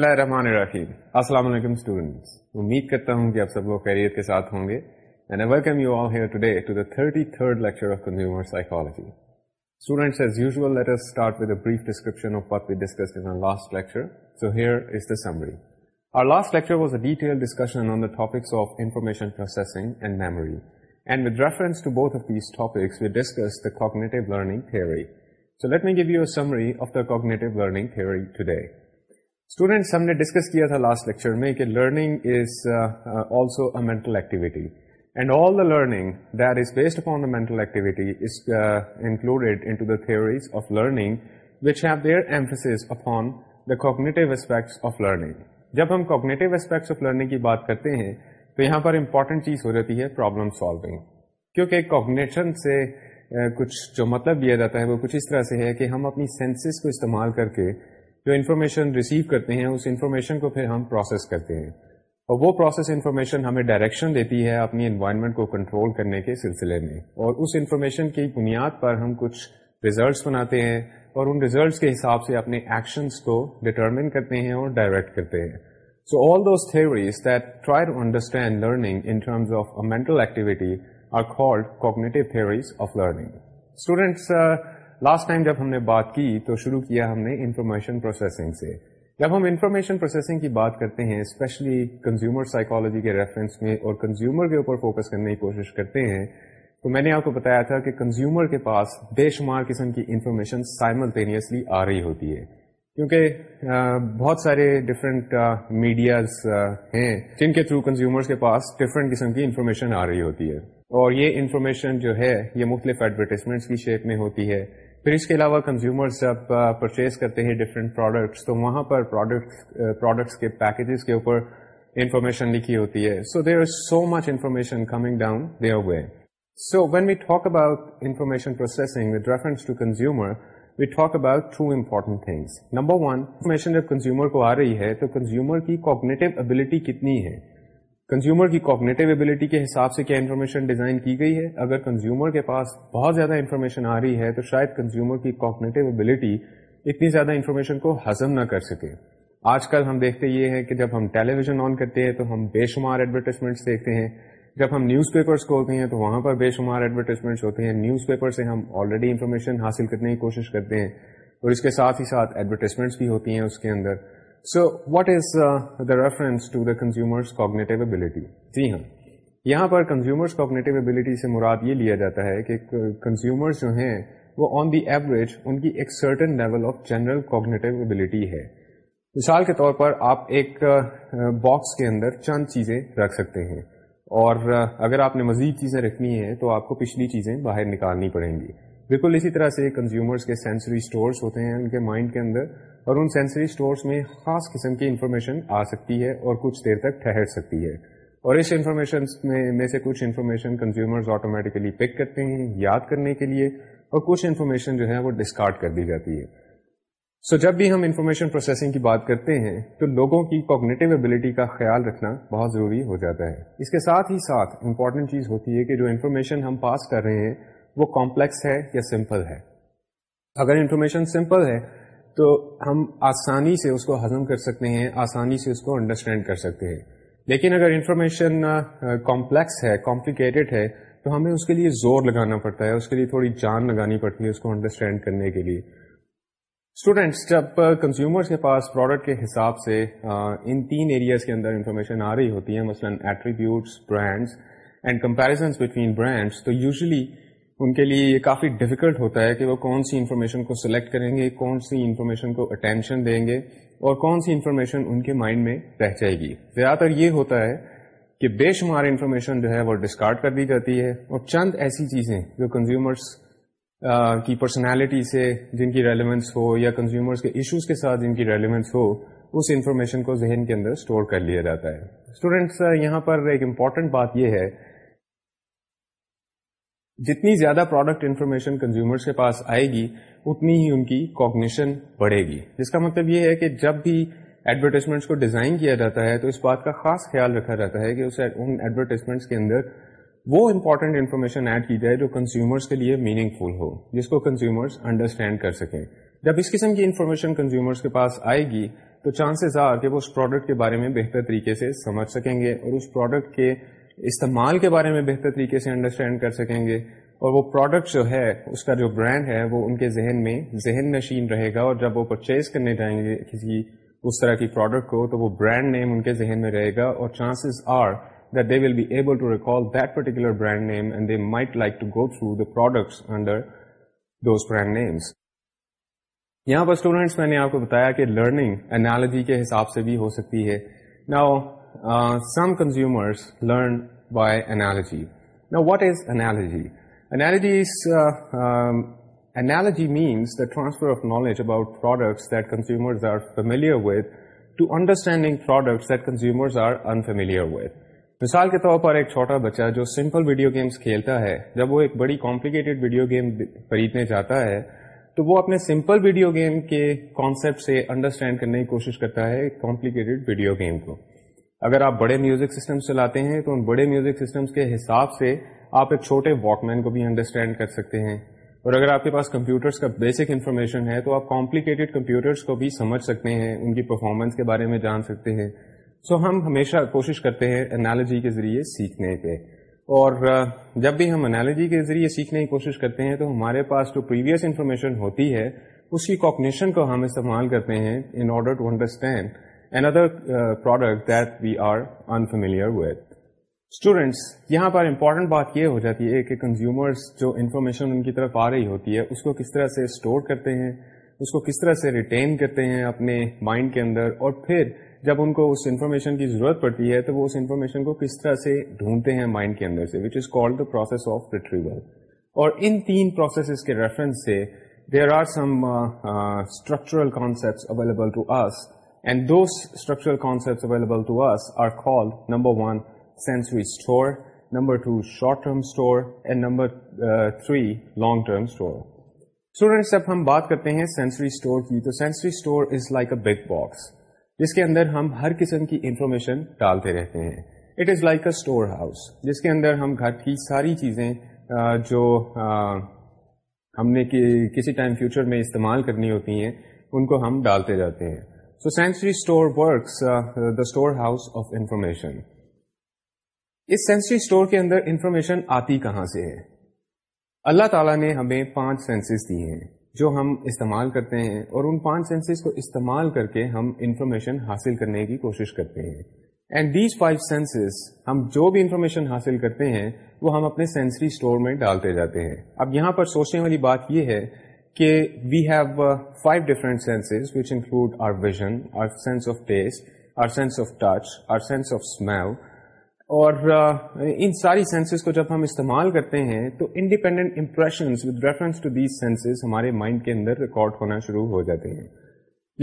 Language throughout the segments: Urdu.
اللہ الرحمن الرحیم السلام علیکم اسٹوڈنٹس امید کرتا ہوں کہ آپ سب لوگ کیریئر کے ساتھ ہوں گے اینڈ ویلکمرجی اسٹوڈینٹس اسٹوڈینٹس ہم نے ڈسکس کیا تھا لاسٹ لیکچر میں کہ learning is also a mental activity and all the learning that is based upon the mental activity is included into the theories of learning which have their upon the cognitive aspects of learning جب ہم کوگنیٹو اسپیکٹس آف لرننگ کی بات کرتے ہیں تو یہاں پر امپورٹنٹ چیز ہو جاتی ہے پرابلم سالونگ کیونکہ کوگنیشن سے uh, کچھ جو مطلب دیا جاتا ہے وہ کچھ اس طرح سے ہے کہ ہم اپنی سینسز کو استعمال کر کے جو انفارمیشن ریسیو کرتے ہیں اس انفارمیشن کو پھر ہم پروسیس کرتے ہیں اور وہ پروسیس انفارمیشن ہمیں ڈائریکشن دیتی ہے اپنی انوائرمنٹ کو کنٹرول کرنے کے سلسلے میں اور اس انفارمیشن کی بنیاد پر ہم کچھ ریزلٹس بناتے ہیں اور ان ریزلٹس کے حساب سے اپنے ایکشنس کو ڈٹرمن کرتے ہیں اور ڈائریکٹ کرتے ہیں so all those theories that try to understand learning in terms of mental activity are called cognitive theories of learning students last time جب ہم نے بات کی تو شروع کیا ہم نے انفارمیشن پروسیسنگ سے جب ہم انفارمیشن پروسیسنگ کی بات کرتے ہیں اسپیشلی کنزیومر سائیکالوجی کے ریفرنس میں اور کنزیومر کے اوپر فوکس کرنے کی کوشش کرتے ہیں تو میں نے آپ کو بتایا تھا کہ کنزیومر کے پاس بے شمار قسم کی انفارمیشن سائملٹینیسلی آ رہی ہوتی ہے کیونکہ بہت سارے ڈفرینٹ میڈیاز ہیں جن کے تھرو کنزیومرز کے پاس ڈفرینٹ قسم کی انفارمیشن آ رہی ہوتی ہے اور یہ انفارمیشن جو ہے یہ مختلف ایڈورٹیزمنٹس کی شیپ میں ہوتی ہے پھر اس کے علاوہ کنزیومر جب پرچیز کرتے ہیں ڈفرینٹ پروڈکٹس تو وہاں پر پروڈکٹس کے پیکیجز کے اوپر انفارمیشن لکھی ہوتی ہے so there are so much information coming down their way so when we talk about information processing with reference to consumer we talk about two important things number one information جب کنزیومر کو آ رہی ہے تو کنزیومر کی کوگنیٹو ابلٹی کتنی ہے کنزیومر کی ایبلٹی کے حساب سے کیا انفارمیشن ڈیزائن کی گئی ہے اگر کنزیومر کے پاس بہت زیادہ انفارمیشن آ رہی ہے تو شاید کنزیومر کی ایبلٹی اتنی زیادہ انفارمیشن کو ہضم نہ کر سکے آج کل ہم دیکھتے یہ ہے کہ جب ہم ٹیلی ویژن آن کرتے ہیں تو ہم بے شمار ایڈورٹائزمنٹس دیکھتے ہیں جب ہم نیوز پیپرس کو ہوتے ہیں تو وہاں پر بے شمار ایڈورٹائزمنٹس ہوتے ہیں نیوز پیپر سے ہم آلریڈی انفارمیشن حاصل کرنے کی کوشش کرتے ہیں اور اس کے ساتھ ہی ساتھ ایڈورٹیزمنٹس بھی ہوتی ہیں اس کے اندر so what is the reference to the consumers cognitive ability جی ہاں یہاں پر کنزیومرس کوگنیٹو ابلیٹی سے مراد یہ لیا جاتا ہے کہ کنزیومرس جو ہیں وہ آن دی ایوریج ان کی ایک certain level of general cognitive ability ہے مثال کے طور پر آپ ایک باکس کے اندر چند چیزیں رکھ سکتے ہیں اور اگر آپ نے مزید چیزیں رکھنی ہیں تو آپ کو پچھلی چیزیں باہر نکالنی پڑیں گی بالکل اسی طرح سے کنزیومرس کے سینسری سٹورز ہوتے ہیں ان کے مائنڈ کے اندر اور ان سینسری اسٹورس میں خاص قسم کی انفارمیشن آ سکتی ہے اور کچھ دیر تک ٹھہر سکتی ہے اور اس انفارمیشن میں میں سے کچھ انفارمیشن کنزیومرز آٹومیٹیکلی پک کرتے ہیں یاد کرنے کے لیے اور کچھ انفارمیشن جو ہے وہ ڈسکارڈ کر دی جاتی ہے سو so جب بھی ہم انفارمیشن پروسیسنگ کی بات کرتے ہیں تو لوگوں کی کوگنیٹیو ابلیٹی کا خیال رکھنا بہت ضروری ہو جاتا ہے اس کے ساتھ ہی ساتھ امپورٹنٹ چیز ہوتی ہے کہ جو انفارمیشن ہم پاس کر رہے ہیں وہ کمپلیکس ہے یا سمپل ہے اگر انفارمیشن سمپل ہے تو ہم آسانی سے اس کو ہضم کر سکتے ہیں آسانی سے اس کو انڈرسٹینڈ کر سکتے ہیں لیکن اگر انفارمیشن کمپلیکس ہے کمپلیکیٹڈ ہے تو ہمیں اس کے لیے زور لگانا پڑتا ہے اس کے لیے تھوڑی جان لگانی پڑتی ہے اس کو انڈرسٹینڈ کرنے کے لیے اسٹوڈینٹس جب کنزیومر کے پاس پروڈکٹ کے حساب سے ان تین ایریاز کے اندر انفارمیشن آ رہی ہوتی ہے مثلاً attributes brands and comparisons between brands تو یوزلی ان کے لیے یہ کافی ڈیفیکلٹ ہوتا ہے کہ وہ کون سی انفارمیشن کو سلیکٹ کریں گے کون سی انفارمیشن کو اٹینشن دیں گے اور کون سی انفارمیشن ان کے مائنڈ میں رہ جائے گی زیادہ تر یہ ہوتا ہے کہ بے شمار انفارمیشن جو ہے وہ ڈسکارڈ کر دی جاتی ہے اور چند ایسی چیزیں جو کنزیومرس کی پرسنالٹی سے جن کی ریلیونس ہو یا کنزیومرس کے ایشوز کے ساتھ جن کی ریلیونس ہو اس انفارمیشن کو ذہن کے اندر اسٹور کر لیا جاتا ہے اسٹوڈینٹس یہاں پر ایک امپورٹنٹ بات یہ ہے جتنی زیادہ پروڈکٹ انفارمیشن کنزیومرس کے پاس آئے گی اتنی ہی ان کی کوگنیشن بڑھے گی جس کا مطلب یہ ہے کہ جب بھی ایڈورٹیزمنٹس کو ڈیزائن کیا جاتا ہے تو اس بات کا خاص خیال رکھا جاتا ہے کہ اس ان ایڈورٹیزمنٹس کے اندر وہ امپورٹنٹ انفارمیشن ایڈ کی جائے جو کنزیومرس کے لیے میننگ فل ہو جس کو کنزیومرس انڈرسٹینڈ کر سکیں جب اس قسم کی انفارمیشن کنزیومرس کے پاس آئے گی تو چانسز آر کہ وہ اس پروڈکٹ کے بارے میں بہتر طریقے سے سمجھ سکیں گے اور اس پروڈکٹ کے استعمال کے بارے میں بہتر طریقے سے انڈرسٹینڈ کر سکیں گے اور وہ پروڈکٹ جو ہے اس کا جو برانڈ ہے وہ ان کے ذہن میں ذہن نشین رہے گا اور جب وہ پرچیز کرنے جائیں گے کسی اس طرح کی پروڈکٹ کو تو وہ برانڈ نیم ان کے ذہن میں رہے گا اور chances are that they will be able to recall that particular brand name and they might like to go through the products under those brand names یہاں پر اسٹوڈینٹس میں نے آپ کو بتایا کہ لرننگ انالوجی کے حساب سے بھی ہو سکتی ہے نا some consumers learn by to نا what is consumers means the transfer مثال کے طور پر ایک چھوٹا بچہ جو سمپل ویڈیو گیمس کھیلتا ہے جب وہ ایک بڑی کمپلیکیٹڈ ویڈیو گیم خریدنے جاتا ہے تو وہ اپنے سمپل ویڈیو گیم کے کانسیپٹ سے انڈرسٹینڈ کرنے کی کوشش کرتا ہے کمپلیکیٹڈ ویڈیو گیم کو اگر آپ بڑے میوزک سسٹمس چلاتے ہیں تو ان بڑے میوزک سسٹمس کے حساب سے آپ ایک چھوٹے واک مین کو بھی انڈرسٹینڈ کر سکتے ہیں اور اگر آپ کے پاس کمپیوٹرس کا بیسک انفارمیشن ہے تو آپ کمپلیکیٹڈ کمپیوٹرس کو بھی سمجھ سکتے ہیں ان کی پرفارمنس کے بارے میں جان سکتے ہیں سو so, ہم ہمیشہ کوشش کرتے ہیں انالوجی کے ذریعے سیکھنے پہ اور جب بھی ہم انالوجی کے ذریعے سیکھنے کی کوشش کرتے ہیں تو ہمارے پاس جو پریویس انفارمیشن ہوتی ہے اس کی کوکنیشن کو ہم استعمال کرتے ہیں in order to understand another product that we are unfamiliar with students یہاں پر امپارٹینٹ بات یہ ہو جاتی ہے کہ کنزیومرس جو انفارمیشن ان کی طرف آ رہی ہوتی ہے اس کو کس طرح سے اسٹور کرتے ہیں اس کو کس طرح سے ریٹین کرتے ہیں اپنے مائنڈ کے اندر اور پھر جب ان کو اس انفارمیشن کی ضرورت پڑتی ہے تو وہ اس انفارمیشن کو کس طرح سے ڈھونڈتے ہیں مائنڈ کے اندر سے which is called the process of retrieval اور ان تین پروسیسز کے ریفرنس سے there are some structural concept available to us and two structural concept available three long term store جب ہم بات کرتے ہیں سینسری اسٹور کی تو sensory store is like a big box جس کے اندر ہم ہر قسم کی انفارمیشن ڈالتے رہتے ہیں it is like a store house جس کے اندر ہم گھر کی ساری چیزیں جو ہم نے کسی ٹائم فیوچر میں استعمال کرنی ہوتی ہیں ان کو ہم ڈالتے جاتے ہیں So sensory store works uh, the of information. اس سینسری اسٹور کے اندر انفارمیشن آتی کہاں سے ہے اللہ تعالیٰ نے ہمیں پانچ سینسز دی ہیں جو ہم استعمال کرتے ہیں اور ان پانچ سینسز کو استعمال کر کے ہم انفارمیشن حاصل کرنے کی کوشش کرتے ہیں اینڈ دیز فائیو سینسز ہم جو بھی انفارمیشن حاصل کرتے ہیں وہ ہم اپنے سینسری اسٹور میں ڈالتے جاتے ہیں اب یہاں پر سوچنے والی بات یہ ہے کہ we have five different senses which include our vision our sense of taste our sense of touch our sense of smell اور uh, ان ساری سینسز کو جب ہم استعمال کرتے ہیں تو انڈیپینڈنٹ امپریشنس سینسز ہمارے مائنڈ کے اندر ریکارڈ ہونا شروع ہو جاتے ہیں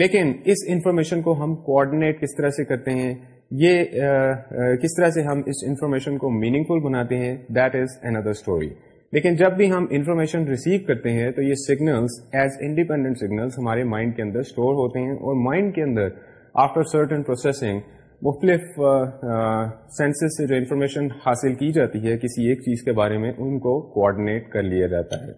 لیکن اس انفارمیشن کو ہم کوآڈینیٹ کس طرح سے کرتے ہیں یہ uh, uh, کس طرح سے ہم اس انفارمیشن کو میننگ فل بناتے ہیں دیٹ از اندر اسٹوری لیکن جب بھی ہم انفارمیشن ریسیو کرتے ہیں تو یہ سگنلس ایز انڈیپینڈنٹ سگنلس ہمارے مائنڈ کے اندر اسٹور ہوتے ہیں اور مائنڈ کے اندر آفٹر سرٹن پروسیسنگ مختلف سینسز سے جو انفارمیشن حاصل کی جاتی ہے کسی ایک چیز کے بارے میں ان کو کوآڈینیٹ کر لیا جاتا ہے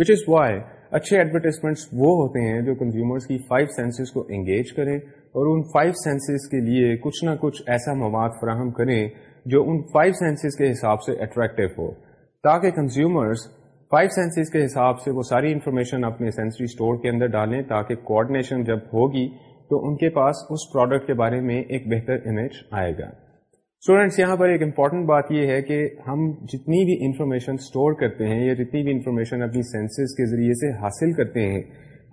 وچ از وائی اچھے ایڈورٹیزمنٹس وہ ہوتے ہیں جو کنزیومرس کی فائیو سینسز کو انگیج کریں اور ان فائیو سینسز کے لیے کچھ نہ کچھ ایسا مواد فراہم کریں جو ان فائیو سینسز کے حساب سے اٹریکٹیو ہو تاکہ کنزیومرز فائیو سینسز کے حساب سے وہ ساری انفارمیشن اپنے سینسری اسٹور کے اندر ڈالیں تاکہ کوآڈینیشن جب ہوگی تو ان کے پاس اس پروڈکٹ کے بارے میں ایک بہتر امیج آئے گا اسٹوڈینٹس یہاں پر ایک امپورٹنٹ بات یہ ہے کہ ہم جتنی بھی انفارمیشن اسٹور کرتے ہیں یا جتنی بھی انفارمیشن اپنی سینسز کے ذریعے سے حاصل کرتے ہیں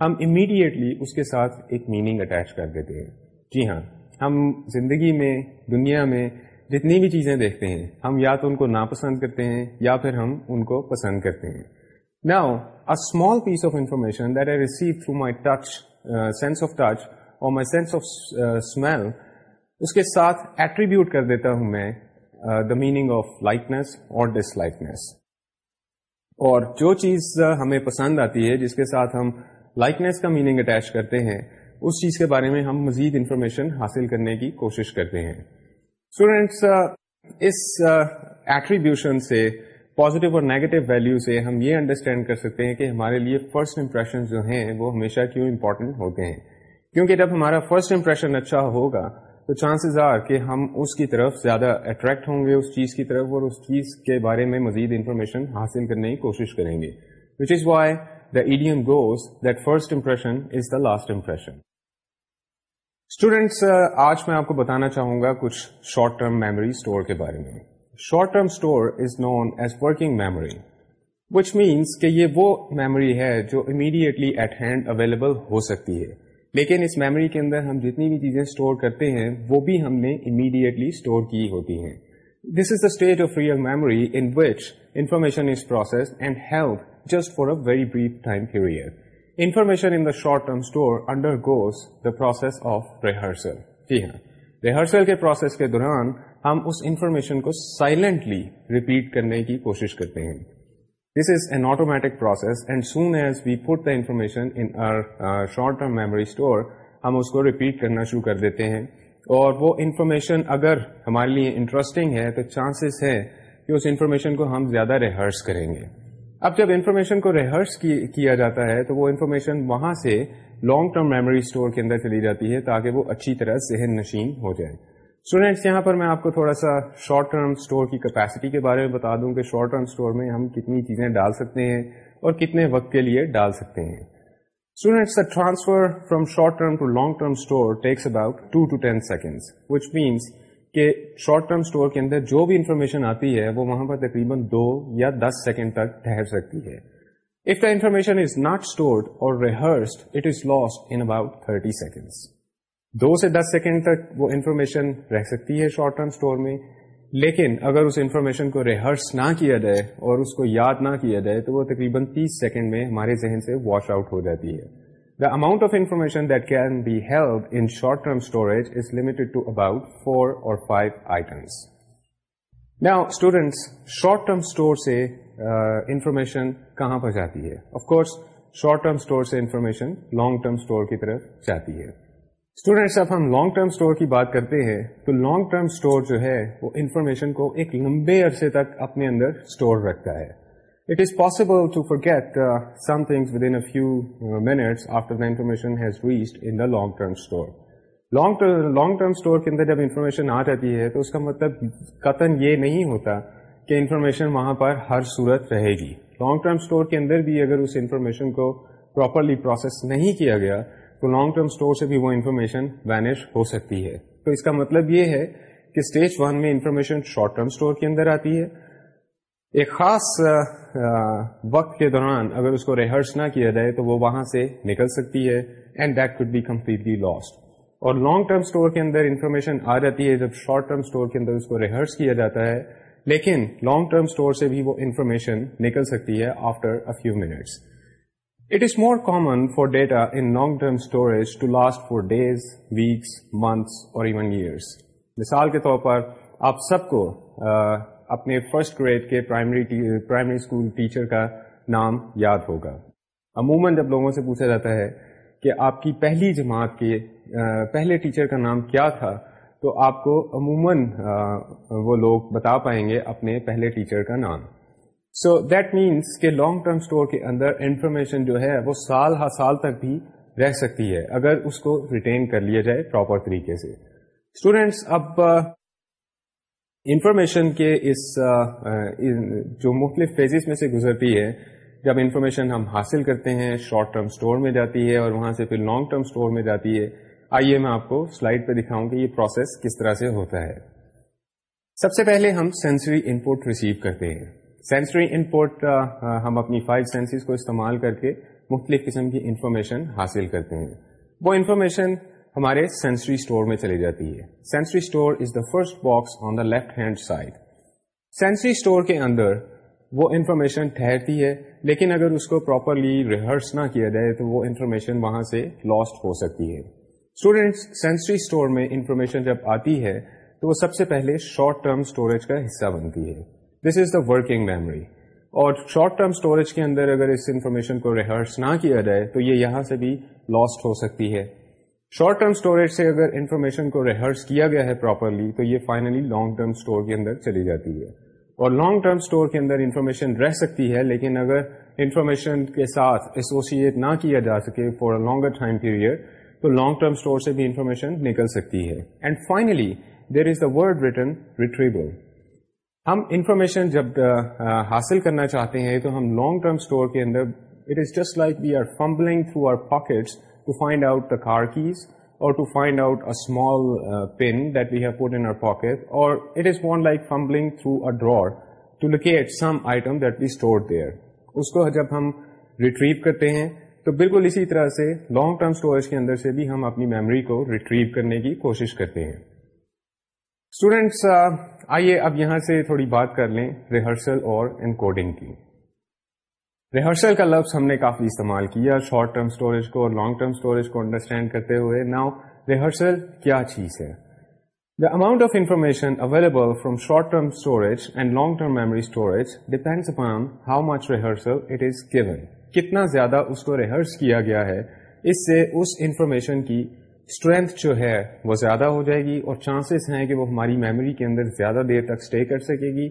ہم امیڈیٹلی اس کے ساتھ ایک میننگ اٹیچ کر دیتے ہیں جی ہاں ہم زندگی میں دنیا میں جتنی بھی چیزیں دیکھتے ہیں ہم یا تو ان کو ناپسند کرتے ہیں یا پھر ہم ان کو پسند کرتے ہیں نا small piece of information that I receive through my touch sense of touch اور مائی سینس آف اسمیل اس کے ساتھ ایٹریبیوٹ کر دیتا ہوں میں دا میننگ آف لائکنیس اور ڈس لائکنیس اور جو چیز uh, ہمیں پسند آتی ہے جس کے ساتھ ہم لائکنیس کا میننگ اٹیچ کرتے ہیں اس چیز کے بارے میں ہم مزید انفارمیشن حاصل کرنے کی کوشش کرتے ہیں اسٹوڈینٹس uh, اس ایٹریبیوشن uh, سے پازیٹیو اور نیگیٹو ویلو سے ہم یہ انڈرسٹینڈ کر سکتے ہیں کہ ہمارے لیے فرسٹ امپریشن جو ہیں وہ ہمیشہ کیوں امپورٹنٹ ہوتے ہیں کیونکہ جب ہمارا فرسٹ امپریشن اچھا ہوگا تو چانسز آر کہ ہم اس کی طرف زیادہ اٹریکٹ ہوں گے اس چیز کی طرف اور اس چیز کے بارے میں مزید انفارمیشن حاصل کرنے کی کوشش کریں گے which is why the adage goes that first impression is the last impression students uh, آج میں آپ کو بتانا چاہوں گا کچھ شارٹ ٹرم میموری اسٹور کے بارے میں short term store is known as working memory which means کہ یہ وہ میموری ہے جو امیڈیٹلی ایٹ ہینڈ اویلیبل ہو سکتی ہے لیکن اس میموری کے اندر ہم جتنی بھی چیزیں اسٹور کرتے ہیں وہ بھی ہم نے امیڈیٹلی اسٹور کی ہوتی ہیں this is the stage of real memory in which information is process and help just very brief time period information in the short term store undergoes the process of rehearsal ٹھیک ہے ریہرسل کے پروسیس کے دوران ہم اس انفارمیشن کو سائلنٹلی ریپیٹ کرنے کی کوشش کرتے ہیں this is an automatic process and soon as we put the information in short term memory store ہم اس کو رپیٹ کرنا شروع کر دیتے ہیں اور وہ انفارمیشن اگر ہمارے لیے انٹرسٹنگ ہے تو چانسز ہے کہ اس انفارمیشن کو ہم زیادہ ریہرس کریں گے اب جب انفارمیشن کو ریہرس کیا جاتا ہے تو وہ انفارمیشن وہاں سے لانگ ٹرم میموری اسٹور کے اندر چلی جاتی ہے تاکہ وہ اچھی طرح ذہن نشین ہو جائے اسٹوڈینٹس یہاں پر میں آپ کو تھوڑا سا شارٹ ٹرم اسٹور کی کیپیسٹی کے بارے میں بتا دوں کہ شارٹ ٹرم اسٹور میں ہم کتنی چیزیں ڈال سکتے ہیں اور کتنے وقت کے لیے ڈال سکتے ہیں transfer from short term to long term store takes about two to ten seconds which means کہ شارٹ ٹرم اسٹور کے اندر جو بھی انفارمیشن آتی ہے وہ وہاں پر تقریباً دو یا دس سیکنڈ تک ٹھہر سکتی ہے دو سے دس سیکنڈ تک وہ انفارمیشن رہ سکتی ہے شارٹ ٹرم اسٹور میں لیکن اگر اس انفارمیشن کو ریہرس نہ کیا جائے اور اس کو یاد نہ کیا جائے تو وہ تقریباً تیس سیکنڈ میں ہمارے ذہن سے واش آؤٹ ہو جاتی ہے the amount of information that can bell short term storage to about four اور انفارمیشن کہاں پر جاتی ہے انفارمیشن لانگ ٹرم اسٹور کی طرف جاتی ہے اسٹوڈینٹس جب ہم لانگ ٹرم اسٹور کی بات کرتے ہیں تو لانگ ٹرم اسٹور جو ہے وہ انفارمیشن کو ایک لمبے عرصے تک اپنے اندر اسٹور رکھتا ہے it is possible to forget something within few minutes after the information has waste in the long term store long long term store کے اندر جب انفارمیشن آ جاتی ہے تو اس کا مطلب قطن یہ نہیں ہوتا کہ انفارمیشن وہاں پر ہر صورت رہے گی لانگ ٹرم اسٹور کے اندر بھی اگر اس انفارمیشن کو پراپرلی پروسیس نہیں کیا گیا تو لانگ ٹرم اسٹور سے بھی وہ انفارمیشن مینج ہو سکتی ہے تو اس کا مطلب یہ ہے کہ اسٹیج ون میں انفارمیشن شارٹ ٹرم اسٹور کے اندر آتی ہے ایک خاص وقت کے دوران اگر اس کو ریہرس نہ کیا جائے تو وہ وہاں سے نکل سکتی ہے and that could be completely lost اور لانگ ٹرم اسٹور کے اندر انفارمیشن آ جاتی ہے جب شارٹ ٹرم اسٹور کے اندر اس کو ریہرس کیا جاتا ہے لیکن لانگ ٹرم اسٹور سے بھی وہ انفارمیشن نکل سکتی ہے after a few minutes it is more common for data in long term storage to last four days weeks months اور ایون ایئرس مثال کے طور پر آپ سب کو اپنے فرسٹ گریڈ کے پرائمری پرائمری اسکول ٹیچر کا نام یاد ہوگا عموماً جب لوگوں سے پوچھا جاتا ہے کہ آپ کی پہلی جماعت کے پہلے ٹیچر کا نام کیا تھا تو آپ کو عموماً وہ لوگ بتا پائیں گے اپنے پہلے ٹیچر کا نام سو دیٹ مینس کہ لانگ ٹرم اسٹور کے اندر انفارمیشن جو ہے وہ سال ہر سال تک بھی رہ سکتی ہے اگر اس کو ریٹین کر لیا جائے پراپر طریقے سے اسٹوڈینٹس اب انفارمیشن کے اس جو مختلف فیزز میں سے گزرتی ہے جب انفارمیشن ہم حاصل کرتے ہیں شارٹ ٹرم اسٹور میں جاتی ہے اور وہاں سے پھر لانگ ٹرم اسٹور میں جاتی ہے آئیے میں آپ کو سلائڈ پہ دکھاؤں کہ یہ پروسیس کس طرح سے ہوتا ہے سب سے پہلے ہم سینسری انپوٹ ریسیو کرتے ہیں سینسری انپوٹ ہم اپنی فائیو سینسز کو استعمال کر کے مختلف قسم کی انفارمیشن حاصل کرتے ہیں وہ انفارمیشن ہمارے سینسری اسٹور میں چلی جاتی ہے sensory store is the first box on the left hand side sensory store کے اندر وہ انفارمیشن ٹھہرتی ہے لیکن اگر اس کو پراپرلی ریہرس نہ کیا جائے تو وہ انفارمیشن وہاں سے لاسٹ ہو سکتی ہے اسٹوڈینٹس سینسری اسٹور میں انفارمیشن جب آتی ہے تو وہ سب سے پہلے شارٹ ٹرم اسٹوریج کا حصہ بنتی ہے this is the working memory اور شارٹ ٹرم اسٹوریج کے اندر اگر اس انفارمیشن کو ریہرس نہ کیا جائے تو یہ یہاں سے بھی لاسٹ ہو سکتی ہے شارٹ ٹرم اسٹوریج سے اگر انفارمیشن کو ریہرس کیا گیا ہے پراپرلی تو یہ فائنلی لانگ ٹرم اسٹور کے اندر چلی جاتی ہے اور لانگ ٹرم اسٹور کے اندر انفارمیشن رہ سکتی ہے لیکن اگر انفارمیشن کے ساتھ ایسوسیٹ نہ کیا جا سکے اے لانگر ٹائم پیریڈ تو لانگ ٹرم اسٹور سے بھی انفارمیشن نکل سکتی ہے and finally there is the word return retrieval ہم انفارمیشن جب حاصل کرنا چاہتے ہیں تو ہم لانگ ٹرم اسٹور کے اندر it is just like we are fumbling through our pockets to find آؤٹیز or to find out pen we've put in order to لوکیٹمٹ we store this کو جب ہم ریٹریو کرتے ہیں تو بالکل اسی طرح سے لانگ ٹرم اسٹوریج کے اندر سے بھی ہم اپنی میموری کو ریٹریو کرنے کی کوشش کرتے ہیں اسٹوڈینٹس آئیے اب یہاں سے تھوڑی بات کر لیں ریہرسل اور انکوڈنگ کی ریہرسل کا لفظ ہم نے کافی استعمال کیا شارٹ ٹرم اسٹوریج کو اور لانگ ٹرم اسٹوریج کو انڈرسٹینڈ کرتے ہوئے ناؤ ریہرسل کیا چیز ہے the amount of information available from short term storage and long term memory storage depends upon how much rehearsal it is given کتنا زیادہ اس کو ریہرس کیا گیا ہے اس سے اس انفارمیشن کی اسٹرینتھ جو ہے وہ زیادہ ہو جائے گی اور چانسز ہیں کہ وہ ہماری میموری کے اندر زیادہ دیر تک اسٹے کر سکے گی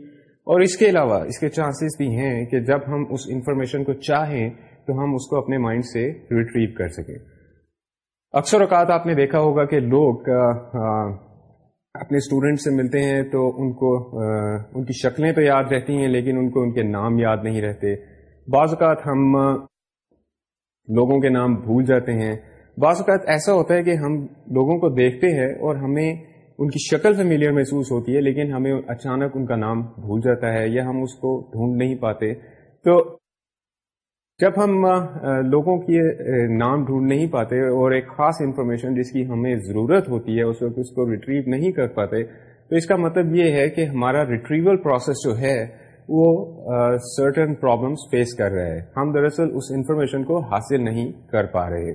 اور اس کے علاوہ اس کے چانسز بھی ہیں کہ جب ہم اس انفارمیشن کو چاہیں تو ہم اس کو اپنے مائنڈ سے ریٹریو کر سکیں اکثر اوقات آپ نے دیکھا ہوگا کہ لوگ اپنے اسٹوڈینٹ سے ملتے ہیں تو ان کو ان کی شکلیں تو یاد رہتی ہیں لیکن ان کو ان کے نام یاد نہیں رہتے بعض اوقات ہم لوگوں کے نام بھول جاتے ہیں بعض اوقات ایسا ہوتا ہے کہ ہم لوگوں کو دیکھتے ہیں اور ہمیں ان کی شکل فیملیئر محسوس ہوتی ہے لیکن ہمیں اچانک ان کا نام بھول جاتا ہے یا ہم اس کو ڈھونڈ نہیں پاتے تو جب ہم لوگوں کی نام ڈھونڈ نہیں پاتے اور ایک خاص انفارمیشن جس کی ہمیں ضرورت ہوتی ہے اس وقت اس کو ریٹریو نہیں کر پاتے تو اس کا مطلب یہ ہے کہ ہمارا ریٹریول پروسیس جو ہے وہ سرٹن پرابلمس فیس کر رہے ہیں ہم دراصل اس انفارمیشن کو حاصل نہیں کر پا رہے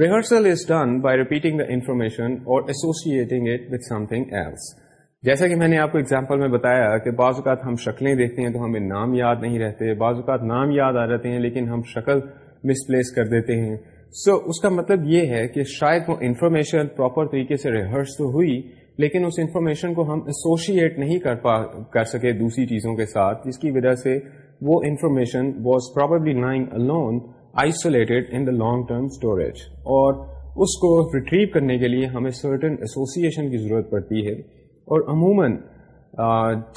rehearsal is done by repeating the information اور associating it with something else جیسا کہ میں نے آپ کو ایگزامپل میں بتایا کہ بعض اوقات ہم شکلیں دیکھتے ہیں تو ہمیں نام یاد نہیں رہتے بعض اوقات نام یاد آ جاتے ہیں لیکن ہم شکل مسپلیس کر دیتے ہیں سو so, اس کا مطلب یہ ہے کہ شاید وہ انفارمیشن پراپر طریقے سے ریہرس تو ہوئی لیکن اس انفارمیشن کو ہم ایسوشیٹ نہیں کر پا کر سکے دوسری چیزوں کے ساتھ جس کی وجہ سے وہ information was properly knowing alone isolated in the long term storage اور اس کو ریٹریو کرنے کے لیے ہمیں سرٹن ایسوسیشن کی ضرورت پڑتی ہے اور عموماً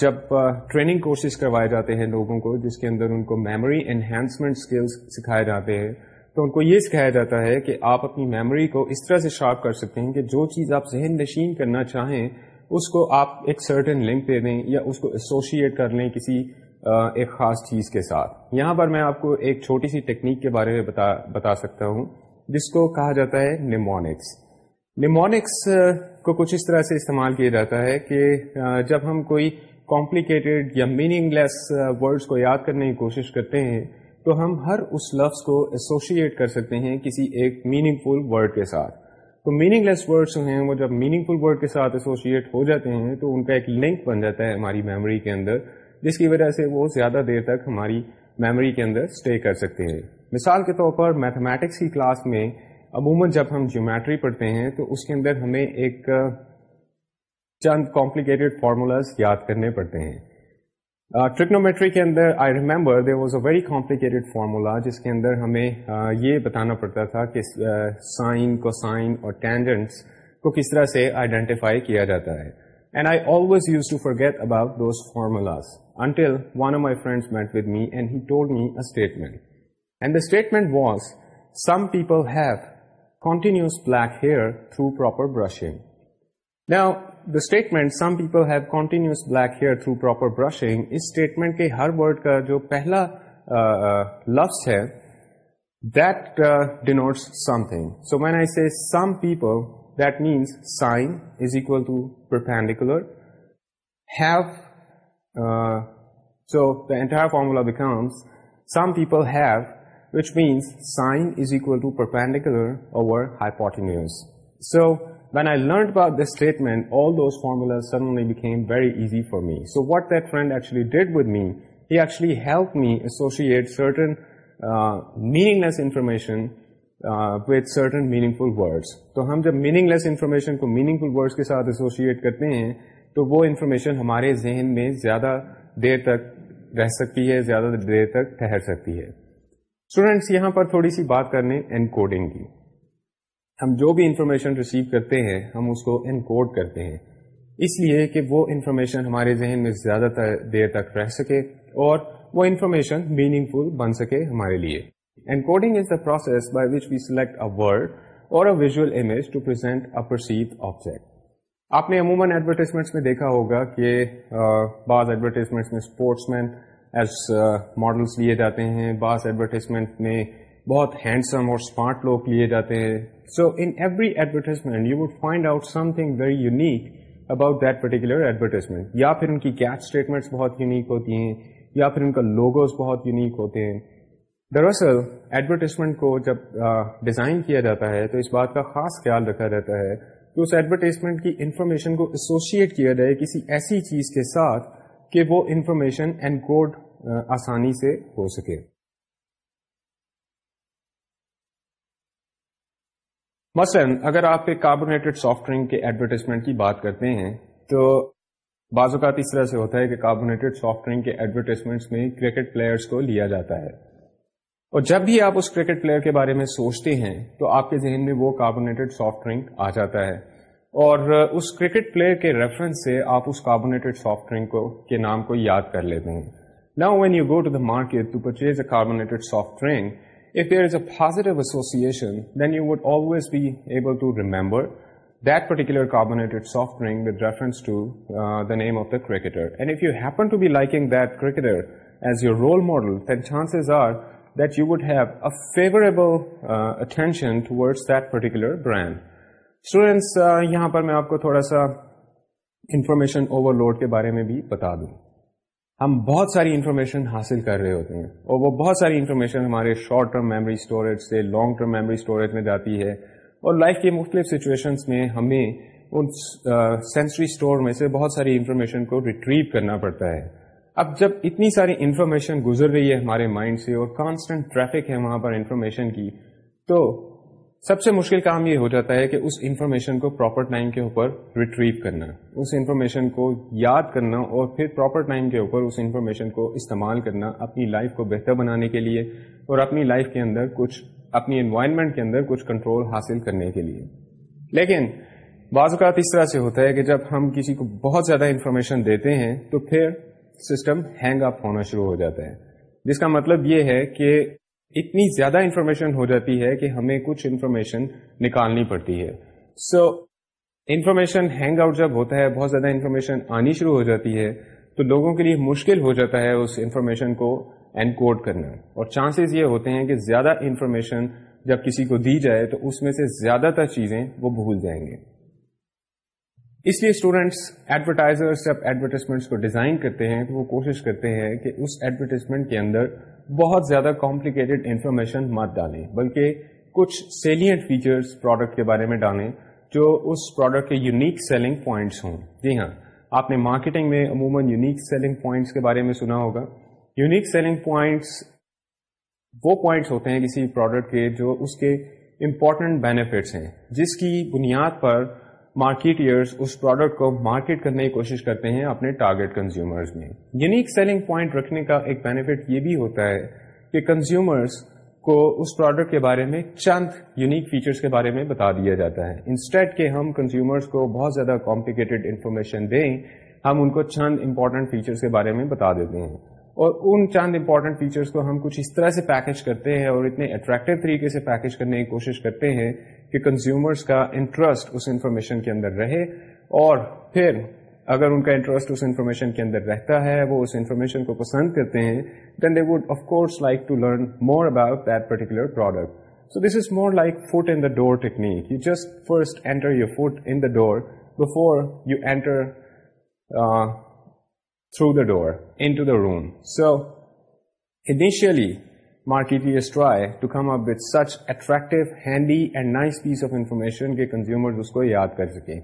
جب ٹریننگ کورسز کروائے جاتے ہیں لوگوں کو جس کے اندر ان کو میموری انہینسمنٹ اسکلس سکھائے جاتے ہیں تو ان کو یہ سکھایا جاتا ہے کہ آپ اپنی میموری کو اس طرح سے شارپ کر سکتے ہیں کہ جو چیز آپ ذہن نشین کرنا چاہیں اس کو آپ ایک سرٹن لنک دے دیں یا اس کو ایسوسیٹ کر لیں کسی ایک خاص چیز کے ساتھ یہاں پر میں آپ کو ایک چھوٹی سی ٹیکنیک کے بارے میں بتا بتا سکتا ہوں جس کو کہا جاتا ہے نیمونکس نیمونکس کو کچھ اس طرح سے استعمال کیا جاتا ہے کہ جب ہم کوئی کمپلیکیٹڈ یا میننگ لیس ورڈس کو یاد کرنے کی کوشش کرتے ہیں تو ہم ہر اس لفظ کو ایسوسیٹ کر سکتے ہیں کسی ایک میننگ فل ورڈ کے ساتھ تو میننگ لیس ورڈس جو ہیں وہ جب میننگ فل ورڈ کے ساتھ ایسوسیٹ ہو جاتے ہیں تو ان کا ایک لنک بن جاتا ہے ہماری میموری کے اندر جس کی وجہ سے وہ زیادہ دیر تک ہماری میموری کے اندر اسٹے کر سکتے ہیں مثال کے طور پر میتھمیٹکس کی کلاس میں عموماً جب ہم جیومیٹری پڑھتے ہیں تو اس کے اندر ہمیں ایک چند کمپلیکیٹڈ فارمولاز یاد کرنے پڑتے ہیں ٹرکنومیٹری کے اندر I remember there was a very complicated formula جس کے اندر ہمیں یہ بتانا پڑتا تھا کہ سائن کو سائن اور ٹینڈنٹس کو کس طرح سے آئیڈینٹیفائی کیا جاتا ہے and I always use to forget about those formulas until one of my friends met with me and he told me statement and the statement was some people have continuous black hair through proper brushing statement some people have continuous black hair through proper brushing us statement کے ہر ورڈ کا جو پہلا لفز ہے that denotes something so main I see some people that means sign is equal to per have so the entire formula becomes some people have what means sign is equal to per پینڈیکولر over ہائیپوٹین so then I learn Bat this statement آل دوس formulas suddenly became very easy for me so what that friend actually did with me actually help me ایسوسیئیٹ certain meaning less information with certain meaning full word تو ہم جب میننگ لیس انفارمیشن کو میننگ فل ورڈس کے ساتھ ایسوشیٹ کرتے ہیں تو وہ انفارمیشن ہمارے ذہن میں زیادہ دیر تک رہ سکتی ہے زیادہ دیر تک ٹھہر سکتی ہے اسٹوڈینٹس یہاں پر تھوڑی سی بات کرنے انکوڈنگ کی ہم جو بھی انفارمیشن ریسیو کرتے ہیں ہم اس کو انکوڈ کرتے ہیں اس لیے کہ وہ انفارمیشن ہمارے ذہن میں زیادہ دیر تک رہ سکے اور وہ انفارمیشن میننگ فل بن سکے ہمارے لیے encoding is the process by which we select a word or visual image to present perceive object آپ نے عموماً ایڈورٹیزمنٹس میں دیکھا ہوگا کہ بعض ایڈورٹیزمنٹس میں اسپورٹس مین ایز ماڈلس لیے جاتے ہیں بعض ایڈورٹیزمنٹ میں بہت ہینڈسم اور اسمارٹ لوگ لیے جاتے ہیں so in every advertisement you would find out something very unique about that particular advertisement یا پھر ان کی کیچ اسٹیٹمنٹس بہت یونیک ہوتی ہیں یا پھر ان کا لوگوز بہت یونیک ہوتے ہیں دراصل ایڈورٹیزمنٹ کو جب ڈیزائن کیا جاتا ہے تو اس بات کا خاص خیال رکھا جاتا ہے کہ اس ایڈورٹیزمنٹ کی انفارمیشن کو ایسوسیٹ کیا جائے کسی ایسی چیز کے ساتھ کہ وہ انفارمیشن اینڈ کوڈ آسانی سے ہو سکے مثلاً اگر آپ ایک کاربونیٹڈ سافٹ ڈرنک کے ایڈورٹیزمنٹ کی بات کرتے ہیں تو بعض اوقات اس طرح سے ہوتا ہے کہ کاربونیٹڈ سافٹ ڈرنک کے ایڈورٹیزمنٹس میں کرکٹ پلیئرس کو لیا جاتا ہے اور جب بھی آپ اس کرکٹ پلیئر کے بارے میں سوچتے ہیں تو آپ کے ذہن میں وہ کاربونیٹڈ سافٹ ڈرنک آ جاتا ہے اور اس اس کرکٹ پلیئر کے کے ریفرنس سے آپ کاربونیٹڈ سافٹ ڈرنک نام کو یاد کر لیتے ہیں نا when you go to the market to purchase a carbonated soft drink be carbonated soft cricketer as your role chances are that you would have a favourable attention toward that particular brand students یہاں پر میں آپ کو تھوڑا سا انفارمیشن اوور لوڈ کے بارے میں بھی بتا دوں ہم بہت ساری انفارمیشن حاصل کر رہے ہوتے ہیں اور وہ بہت ساری انفارمیشن ہمارے شارٹ ٹرم میموری اسٹوریج سے لانگ ٹرم میموری اسٹوریج میں جاتی ہے اور لائف کے مختلف سچویشنس میں ہمیں ان سینسری اسٹور میں سے بہت ساری انفارمیشن کو ریٹریو کرنا پڑتا ہے اب جب اتنی ساری انفارمیشن گزر رہی ہے ہمارے مائنڈ سے اور کانسٹنٹ ٹریفک ہے وہاں پر انفارمیشن کی تو سب سے مشکل کام یہ ہو جاتا ہے کہ اس انفارمیشن کو پراپر ٹائم کے اوپر ریٹریو کرنا اس انفارمیشن کو یاد کرنا اور پھر پراپر ٹائم کے اوپر اس انفارمیشن کو استعمال کرنا اپنی لائف کو بہتر بنانے کے لیے اور اپنی لائف کے اندر کچھ اپنی انوائرمنٹ کے اندر کچھ کنٹرول حاصل کرنے کے لیے لیکن بعض اوقات اس طرح سے ہوتا ہے کہ جب ہم کسی کو بہت زیادہ انفارمیشن دیتے ہیں تو پھر سسٹم ہینگ اپ ہونا شروع ہو جاتا ہے جس کا مطلب یہ ہے کہ اتنی زیادہ انفارمیشن ہو جاتی ہے کہ ہمیں کچھ انفارمیشن نکالنی پڑتی ہے سو انفارمیشن ہینگ آؤٹ جب ہوتا ہے بہت زیادہ انفارمیشن آنی شروع ہو جاتی ہے تو لوگوں کے لیے مشکل ہو جاتا ہے اس انفارمیشن کو کوڈ کرنا اور چانسز یہ ہوتے ہیں کہ زیادہ انفارمیشن جب کسی کو دی جائے تو اس میں سے زیادہ تر چیزیں وہ بھول جائیں گے اس لیے اسٹوڈینٹس ایڈورٹائزر جب ایڈورٹیزمنٹس کو ڈیزائن کرتے ہیں تو وہ کوشش کرتے ہیں کہ اس ایڈورٹیزمنٹ کے اندر بہت زیادہ کمپلیکیٹڈ انفارمیشن مت ڈالیں بلکہ کچھ سیلینٹ فیچرس پروڈکٹ کے بارے میں ڈالیں جو اس پروڈکٹ کے یونیک سیلنگ پوائنٹس ہوں جی ہاں آپ نے مارکیٹنگ میں عموماً یونیک سیلنگ پوائنٹس کے بارے میں سنا ہوگا یونیک سیلنگ پوائنٹس وہ پوائنٹس ہوتے ہیں کسی پروڈکٹ کے جو اس کے امپورٹنٹ بینیفٹس ہیں جس کی بنیاد پر مارکیٹرس اس پروڈکٹ کو مارکیٹ کرنے کی کوشش کرتے ہیں اپنے ٹارگیٹ کنزیومرز میں یونیک سیلنگ پوائنٹ رکھنے کا ایک بینیفٹ یہ بھی ہوتا ہے کہ کنزیومرز کو اس پروڈکٹ کے بارے میں چند یونیک فیچرس کے بارے میں بتا دیا جاتا ہے انسٹیٹ کے ہم کنزیومرز کو بہت زیادہ کمپلیکیٹڈ انفارمیشن دیں ہم ان کو چند امپورٹنٹ فیچرس کے بارے میں بتا دیتے ہیں اور ان چند امپورٹنٹ فیچرس کو ہم کچھ اس طرح سے پیکج کرتے ہیں اور اتنے اٹریکٹو طریقے سے پیکج کرنے کی کوشش کرتے ہیں کہ کنزیومرز کا انٹرسٹ اس انفارمیشن کے اندر رہے اور پھر اگر ان کا انٹرسٹ اس انفارمیشن کے اندر رہتا ہے وہ اس انفارمیشن کو پسند کرتے ہیں then they would of course like to learn more about that particular product so this is more like foot in the door technique you just first enter your foot in the door before you enter through the door into the room so initially market try to come up with such attractive handy and nice piece of information کے کنزیومر اس کو یاد کر سکیں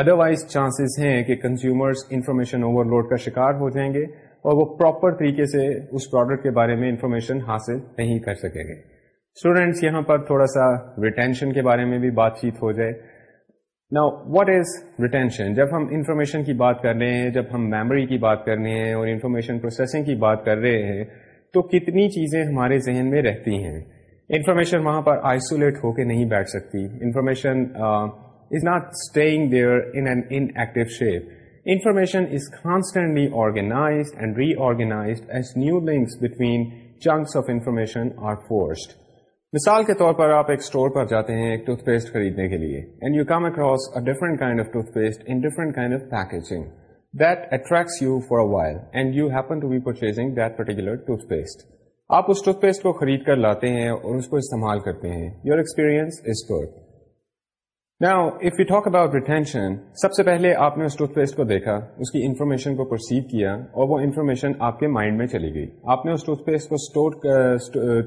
ادروائز چانسز ہیں کہ کنزیومرز انفارمیشن اوور لوڈ کا شکار ہو جائیں گے اور وہ پراپر طریقے سے اس پروڈکٹ کے بارے میں انفارمیشن حاصل نہیں کر سکیں گے اسٹوڈینٹس یہاں پر تھوڑا سا ریٹینشن کے بارے میں بھی بات چیت ہو جائے نا واٹ از ریٹینشن جب ہم انفارمیشن کی بات کر رہے ہیں جب ہم میموری کی بات کر رہے ہیں اور انفارمیشن پروسیسنگ کی بات کر رہے ہیں تو کتنی چیزیں ہمارے ذہن میں رہتی ہیں انفارمیشن وہاں پر آئسولیٹ ہو کے نہیں بیٹھ سکتی information is not staying there in an inactive shape information is constantly organized and reorganized as new links between chunks of information are forced مثال کے طور پر آپ ایک اسٹور پر جاتے ہیں ایک ٹوتھ پیسٹ خریدنے کے لیے and you come across different different kind of toothpaste in kind of packaging while and you happen to be purchasing آپ اس ٹوتھ پیسٹ کو خرید کر لاتے ہیں اور اس کو استعمال کرتے ہیں یور ایکسپیرئنس از گڈ نا if you talk about retention سب سے پہلے آپ نے اس ٹوتھ پیسٹ کو دیکھا اس کی انفارمیشن کو پرسیو کیا اور وہ انفارمیشن آپ کے مائنڈ میں چلی گئی آپ نے اس ٹوتھ پیسٹ کو اسٹور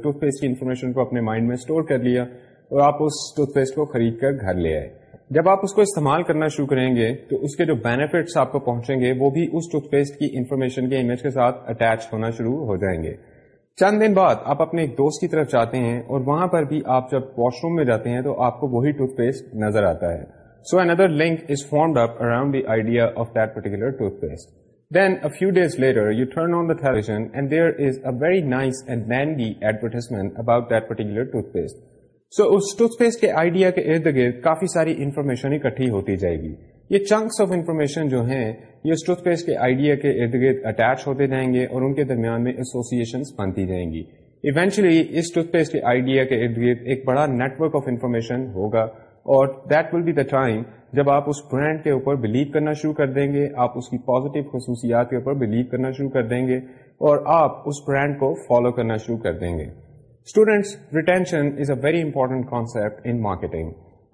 ٹوتھ پیسٹ کی انفارمیشن کو اپنے مائنڈ میں اسٹور کر لیا اور آپ اس ٹوتھ پیسٹ کو خرید کر گھر لے آئے جب آپ اس کو استعمال کرنا شروع کریں گے تو اس کے جو بینیفٹس آپ کو پہنچیں گے وہ بھی اس ٹوتھ پیسٹ کی انفارمیشن کے امیج کے ساتھ اٹیچ ہونا شروع ہو جائیں گے چند دن بعد آپ اپنے ایک دوست کی طرف جاتے ہیں اور وہاں پر بھی آپ جب واش روم میں جاتے ہیں تو آپ کو وہی ٹوتھ پیسٹ نظر آتا ہے so another link is formed up around the idea of that particular toothpaste then a few days later you turn on the and there is a very nice and مینڈی advertisement about that particular toothpaste so so, اس ٹوتھ پیسٹ کے آئیڈیا کے ارد گرد کافی ساری انفارمیشن اکٹھی ہوتی جائے گی یہ چنکس آف انفارمیشن جو ہیں یہ اس ٹوتھ پیسٹ کے آئیڈیا کے ارد گرد اٹیچ ہوتے جائیں گے اور ان کے درمیان میں ایسوسیشن بنتی جائیں گی ایونچلی اس ٹوتھ پیسٹ کے آئیڈیا کے ارد گرد ایک بڑا نیٹورک آف انفارمیشن ہوگا اور that will be the time جب آپ اس برانڈ کے اوپر بلیو کرنا شروع کر دیں گے آپ اس کی پازیٹیو خصوصیات کے اوپر بلیو کرنا شروع کر دیں گے اور آپ اس برانڈ کو فالو کرنا شروع کر دیں گے students retention is a very important concept in marketing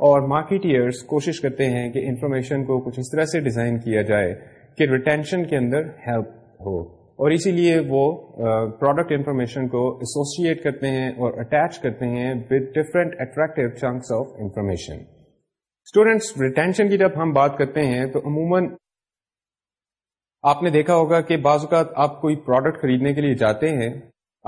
اور مارکیٹئرس کوشش کرتے ہیں کہ انفارمیشن کو کچھ اس طرح سے ڈیزائن کیا جائے کہ ریٹینشن کے اندر ہیلپ ہو اور اسی لیے وہ پروڈکٹ uh, انفارمیشن کو ایسوسیٹ کرتے ہیں اور اٹیچ کرتے ہیں with different attractive chunks of information students retention کی جب ہم بات کرتے ہیں تو عموماً آپ نے دیکھا ہوگا کہ بعض اوقات آپ کوئی پروڈکٹ خریدنے کے لیے جاتے ہیں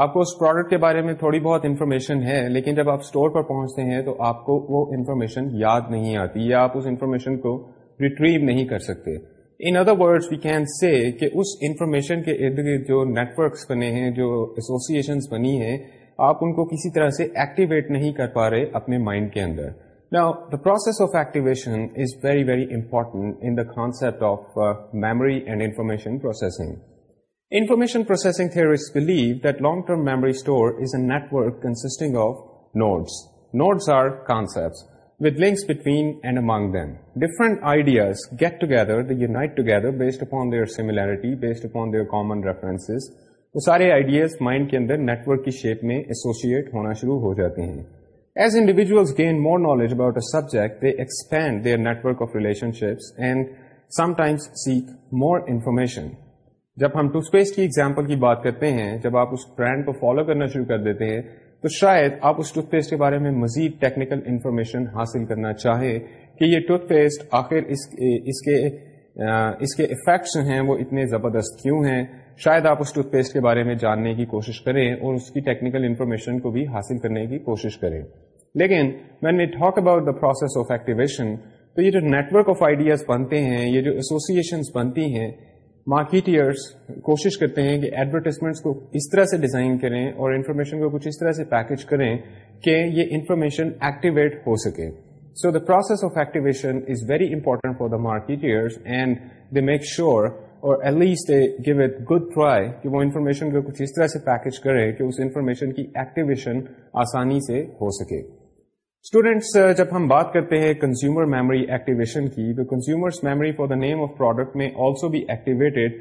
آپ کو اس پروڈکٹ کے بارے میں تھوڑی بہت انفارمیشن ہے لیکن جب آپ اسٹور پر پہنچتے ہیں تو آپ کو وہ انفارمیشن یاد نہیں آتی یا آپ اس انفارمیشن کو ریٹریو نہیں کر سکتے in other word we can see کہ اس انفارمیشن کے ارد گرد جو نیٹورکس بنے ہیں جو ایسوسیشنس بنی ہیں آپ ان کو کسی طرح سے ایکٹیویٹ نہیں کر پا رہے اپنے مائنڈ کے اندر نا the process of activation is very very important in the concept of memory and information processing information processing long term memories a network of notes get together based upon their similarity based upon their common reference وہ سارے آئیڈیاز مائنڈ کے اندر نیٹورک کی شیپ میں ایسوسیٹ ہونا شروع ہو جاتے ہیں as individuals gain more knowledge about a subject they expand their network of relationships and sometimes seek more information جب ہم ٹوتھ پیسٹ کی ایگزامپل کی بات کرتے ہیں جب آپ اس برانڈ کو فالو کرنا شروع کر دیتے ہیں تو شاید آپ اس ٹوتھ پیسٹ کے بارے میں مزید ٹیکنیکل انفارمیشن حاصل کرنا چاہیں کہ یہ ٹوتھ پیسٹ آخر اس کے اس کے افیکٹس ہیں وہ اتنے زبردست کیوں ہیں شاید آپ اس ٹوتھ پیسٹ کے بارے میں جاننے کی کوشش کریں اور اس کی ٹیکنیکل انفارمیشن کو بھی حاصل کرنے کی کوشش کریں لیکن میں نے talk about the process of activation تو یہ جو نیٹورک آف آئیڈیاز بنتے ہیں یہ جو ایسوسیشنز بنتی ہیں مارکیٹرس کوشش کرتے ہیں کہ ایڈورٹیزمنٹس کو اس طرح سے ڈیزائن کریں اور انفارمیشن کو کچھ اس طرح سے پیکج کریں کہ یہ انفارمیشن ایکٹیویٹ ہو سکے so the process of activation is very important for the marketers and they make sure اور at least give it good try کہ وہ انفارمیشن کو کچھ اس طرح سے پیکج کریں کہ اس انفارمیشن کی ایکٹیویشن آسانی سے ہو سکے اسٹوڈینٹس uh, جب ہم بات کرتے ہیں کنزیومر میموری ایکٹیویشن کی تو consumer memory for the name of product میں also be activated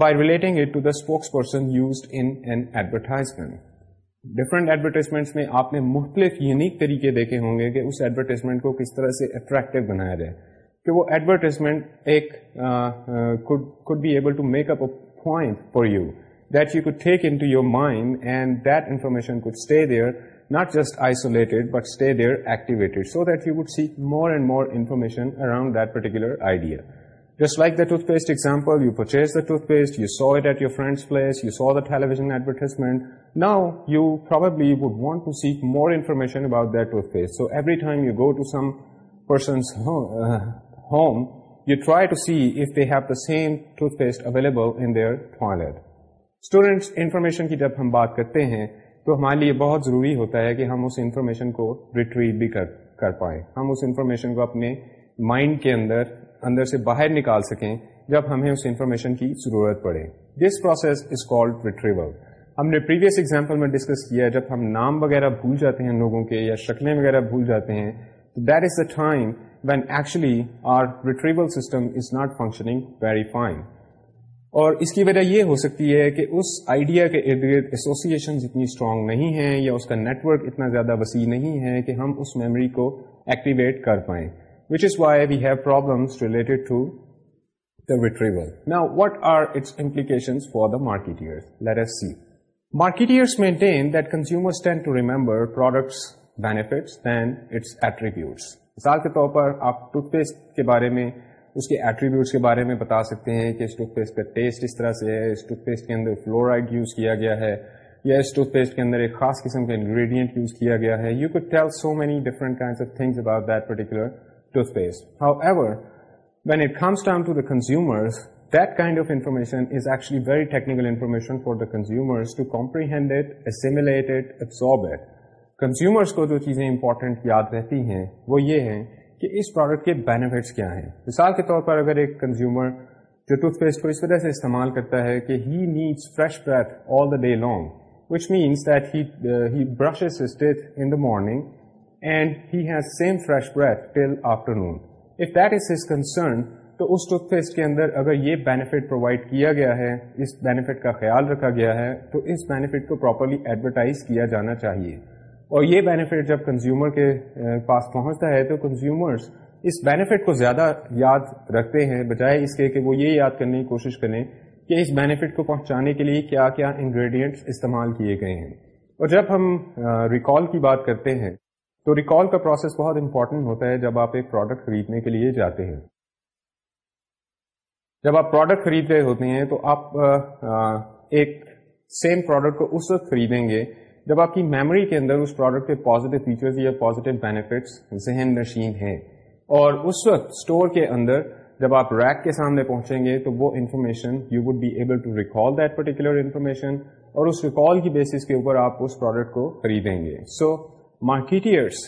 by relating it to the spokesperson used in an advertisement different advertisements میں آپ نے مختلف یونیک طریقے دیکھے ہوں گے کہ اس ایڈورٹائزمنٹ کو کس طرح سے اٹریکٹو بنایا جائے کہ وہ ایڈورٹائزمنٹ ایک could be able to make up a point for you that you could take into your mind and that information could stay there not just isolated but stay there activate so that you would see more and more information around that particular idea just like the toothpaste example you purchase the toothpaste you saw it at you are friends place you saw television advertisement now you probably to seek more information about this so every time you go to some پرم you try to see if they have the same toothpaste available in their toilet student information کی جب ہم بات کرتے ہیں تو ہمارے لیے بہت ضروری ہوتا ہے کہ ہم اس انفارمیشن کو ریٹریو بھی کر کر پائیں ہم اس انفارمیشن کو اپنے مائنڈ کے اندر اندر سے باہر نکال سکیں جب ہمیں اس انفارمیشن کی ضرورت پڑے this process is called retrieval ہم نے پریویس ایگزامپل میں ڈسکس کیا ہے جب ہم نام وغیرہ بھول جاتے ہیں لوگوں کے یا شکلیں وغیرہ بھول جاتے ہیں تو that is the time when actually our retrieval system is not functioning very fine اور اس کی وجہ یہ ہو سکتی ہے کہ اس آئیڈیا کے ارد گرد ایسوسیشن اتنی اسٹرانگ نہیں ہیں یا اس کا نیٹ ورک اتنا زیادہ وسیع نہیں ہے کہ ہم اس میموری کو ایکٹیویٹ کر پائیں which is why we have problems related to the retrieval نا what are its implication for the marketer let's see marketers maintain that consumers tend to remember products benefits than its attributes مثال کے طور پر آپ ٹوتھ پیسٹ کے بارے میں اس کے ایٹریبیوٹس کے بارے میں بتا سکتے ہیں کہ اس ٹوتھ پیسٹ کا ٹیسٹ اس طرح سے ہے اس ٹوتھ پیسٹ کے اندر فلورائڈ یوز کیا گیا ہے یا اس ٹوتھ پیسٹ کے اندر ایک خاص قسم کا انگریڈینٹ یوز کیا گیا ہے you could tell so many different of things about that particular toothpaste however when it comes down to the consumers that kind of information is actually very technical information for the consumers to it consumers کو جو چیزیں امپورٹنٹ یاد رہتی ہیں وہ یہ ہیں کہ اس پروڈکٹ کے بینیفٹس کیا ہیں مثال کے طور پر اگر ایک کنزیومر جو ٹوتھ پیسٹ کو اس وجہ سے استعمال کرتا ہے کہ he needs fresh breath all the day long which means that he in the morning and has same fresh breath till afternoon if that is his concern تو اس ٹوتھ پیسٹ کے اندر اگر یہ بینیفٹ پرووائڈ کیا گیا ہے اس بینیفٹ کا خیال رکھا گیا ہے تو اس بینیفٹ کو پراپرلی ایڈورٹائز کیا جانا چاہیے اور یہ بینیفٹ جب کنزیومر کے پاس پہنچتا ہے تو کنزیومرس اس بینیفٹ کو زیادہ یاد رکھتے ہیں بجائے اس کے کہ وہ یہ یاد کرنے کی کوشش کریں کہ اس بینیفٹ کو پہنچانے کے لیے کیا کیا انگریڈینٹس استعمال کیے گئے ہیں اور جب ہم ریکال کی بات کرتے ہیں تو ریکال کا پروسیس بہت امپورٹنٹ ہوتا ہے جب آپ ایک پروڈکٹ خریدنے کے لیے جاتے ہیں جب آپ پروڈکٹ خرید رہے ہوتے ہیں تو آپ ایک سیم پروڈکٹ کو اس وقت خریدیں گے جب آپ کی میموری کے اندر اس پروڈکٹ کے پازیٹیو فیچرز یا پازیٹیو بینیفٹس ذہن نشین ہے اور اس وقت اسٹور کے اندر جب آپ ریک کے سامنے پہنچیں گے تو وہ information you would be able to recall that particular information اور اس ریکال کی بیسس کے اوپر آپ اس پروڈکٹ کو خریدیں گے سو مارکیٹرس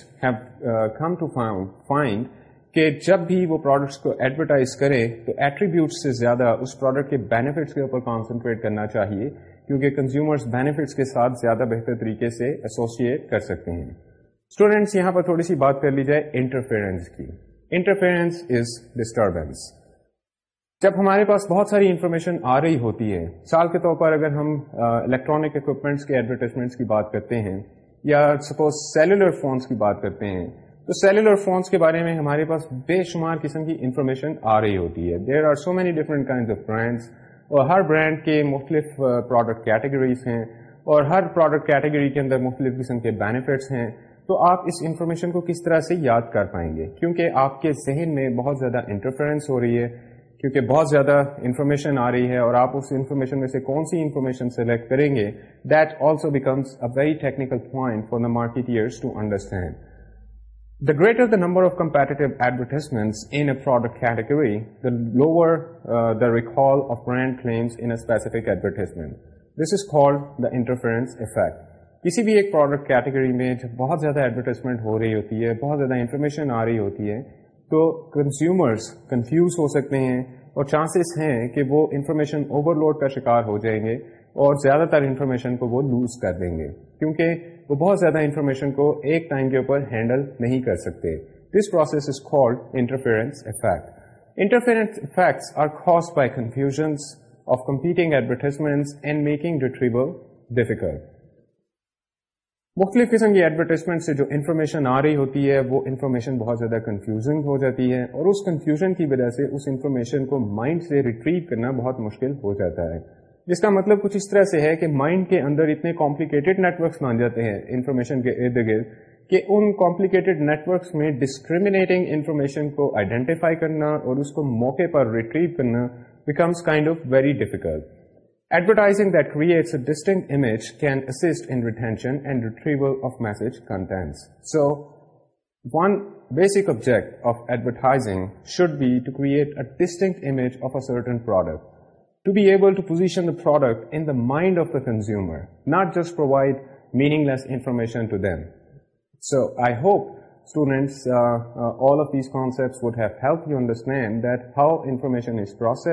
فائنڈ کہ جب بھی وہ پروڈکٹس کو ایڈورٹائز کریں تو ایٹریبیوٹ سے زیادہ اس پروڈکٹ کے بینیفٹس کے اوپر کانسنٹریٹ کرنا چاہیے کیونکہ کنزیومرس بینیفٹس کے ساتھ زیادہ بہتر طریقے سے ایسوسیٹ کر سکتے ہیں اسٹوڈینٹس یہاں پر تھوڑی سی بات کر لی جائے انٹرفیئرنس کی انٹرفیئرنس از ڈسٹربینس جب ہمارے پاس بہت ساری انفارمیشن آ رہی ہوتی ہے سال کے طور پر اگر ہم الیکٹرانک اکوپمنٹس کے ایڈورٹائزمنٹس کی بات کرتے ہیں یا سپوز سیلولر فونس کی بات کرتے ہیں تو سیلولر فونس کے بارے میں ہمارے پاس بے شمار قسم کی انفارمیشن آ رہی ہوتی ہے there are so many different kind of brands اور ہر برانڈ کے مختلف پروڈکٹ کیٹیگریز ہیں اور ہر پروڈکٹ کیٹیگری کے اندر مختلف قسم کے بینیفٹس ہیں تو آپ اس انفارمیشن کو کس طرح سے یاد کر پائیں گے کیونکہ آپ کے ذہن میں بہت زیادہ انٹرفیئرنس ہو رہی ہے کیونکہ بہت زیادہ انفارمیشن آ رہی ہے اور آپ اس انفارمیشن میں سے کون سی انفارمیشن سلیکٹ کریں گے that also becomes a very technical point for the marketers to understand the greater the number of competitive specific advertisement. This advertisement called the interference effect کسی بھی ایک پروڈکٹ کیٹیگری میں جب بہت زیادہ ایڈورٹیزمنٹ ہو رہی ہوتی ہے بہت زیادہ انفارمیشن آ رہی ہوتی ہے تو کنزیومرس کنفیوز ہو سکتے ہیں اور چانسز ہیں کہ وہ انفارمیشن اوور لوڈ کا شکار ہو جائیں گے اور زیادہ تر انفارمیشن کو وہ لوز کر دیں گے کیونکہ وہ بہت زیادہ انفارمیشن کو ایک ٹائم کے اوپر ہینڈل نہیں کر سکتے this process is interference interference effect effects are cause by of competing and making difficult مختلف قسم کی ایڈورٹیزمنٹ سے جو انفارمیشن آ رہی ہوتی ہے وہ انفارمیشن بہت زیادہ کنفیوزنگ ہو جاتی ہے اور اس کنفیوژن کی وجہ سے اس انفارمیشن کو مائنڈ سے ریٹریو کرنا بہت مشکل ہو جاتا ہے جس کا مطلب کچھ اس طرح سے ہے کہ مائنڈ کے اندر اتنے کمپلیکیٹڈ نیٹورکس مان جاتے ہیں انفارمیشن کے ارد گرد کہ ان کمپلیکیٹڈ نیٹورکس میں ڈسکریمنیٹنگ انفارمیشن کو آئیڈینٹیفائی کرنا اور اس کو موقع پر ریٹریو کرنا becomes kind of very difficult advertising that a distinct image can assist retrieval of message contents so one basic object of advertising should be to create a distinct image of a certain product be able to positioned of the consumer not just provide meaningless information stand how information